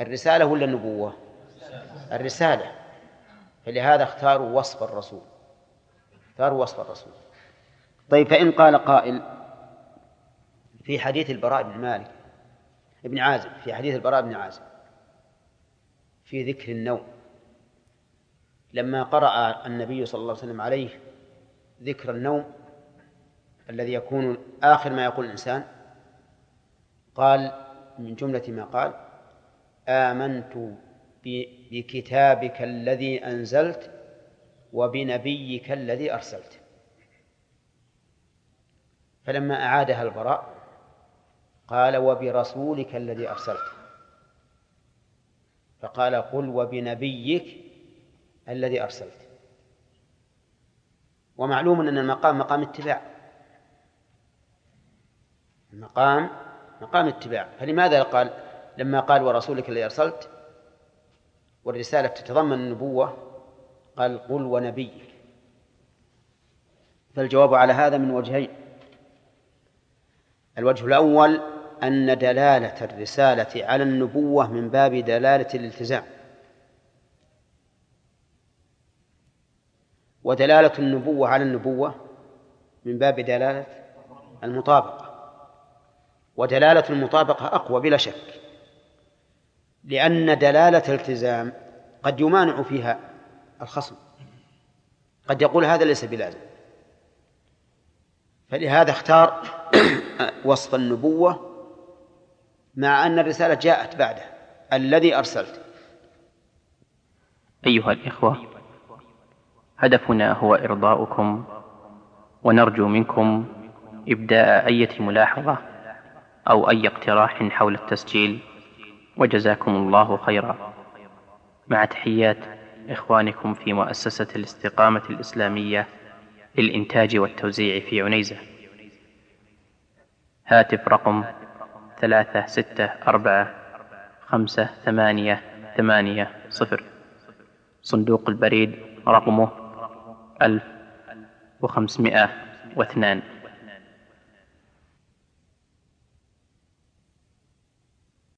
الرسالة ولا النبوة؟ الرسالة. فلهذا اختاروا وصف الرسول. اختاروا وصف الرسول. طيب فإن قال قائل في حديث البراء بن مالك ابن عازب في حديث البراء بن عازب في ذكر النوم لما قرأ النبي صلى الله عليه وسلم عليه ذكر النوم الذي يكون آخر ما يقول الإنسان قال من جملة ما قال آمنت بكتابك الذي أنزلت وبنبيك الذي أرسلت. فلما أعادها البراء قال وبرسولك الذي أرسلت. فقال قل وبنبيك الذي أرسلت. ومعلوم أن المقام مقام اتباع. المقام مقام اتباع. فلماذا قال؟ لما قال ورسولك الذي أرسلت والرسالة تتضمن النبوة قال قل ونبيك فالجواب على هذا من وجهين. الوجه الأول أن دلالة الرسالة على النبوة من باب دلالة الالتزام. ودلالة النبوة على النبوة من باب دلالة المطابقة. ودلالة المطابقة أقوى بلا شك لأن دلالة الالتزام قد يمانع فيها الخصم. قد يقول هذا ليس بلازم. فلهذا اختار وصف النبوة مع أن الرسالة جاءت بعده. الذي أرسلت. أيها الإخوة هدفنا هو إرضاؤكم ونرجو منكم إبداء أية ملاحظة أو أي اقتراح حول التسجيل وجزاكم الله خيرا. مع تحيات إخوانكم في مؤسسة الاستقامة الإسلامية للإنتاج والتوزيع في عنيزة. هاتف رقم ثلاثة ستة أربعة خمسة ثمانية ثمانية صفر. صندوق البريد رقمه ألف وخمسمائة واثنان.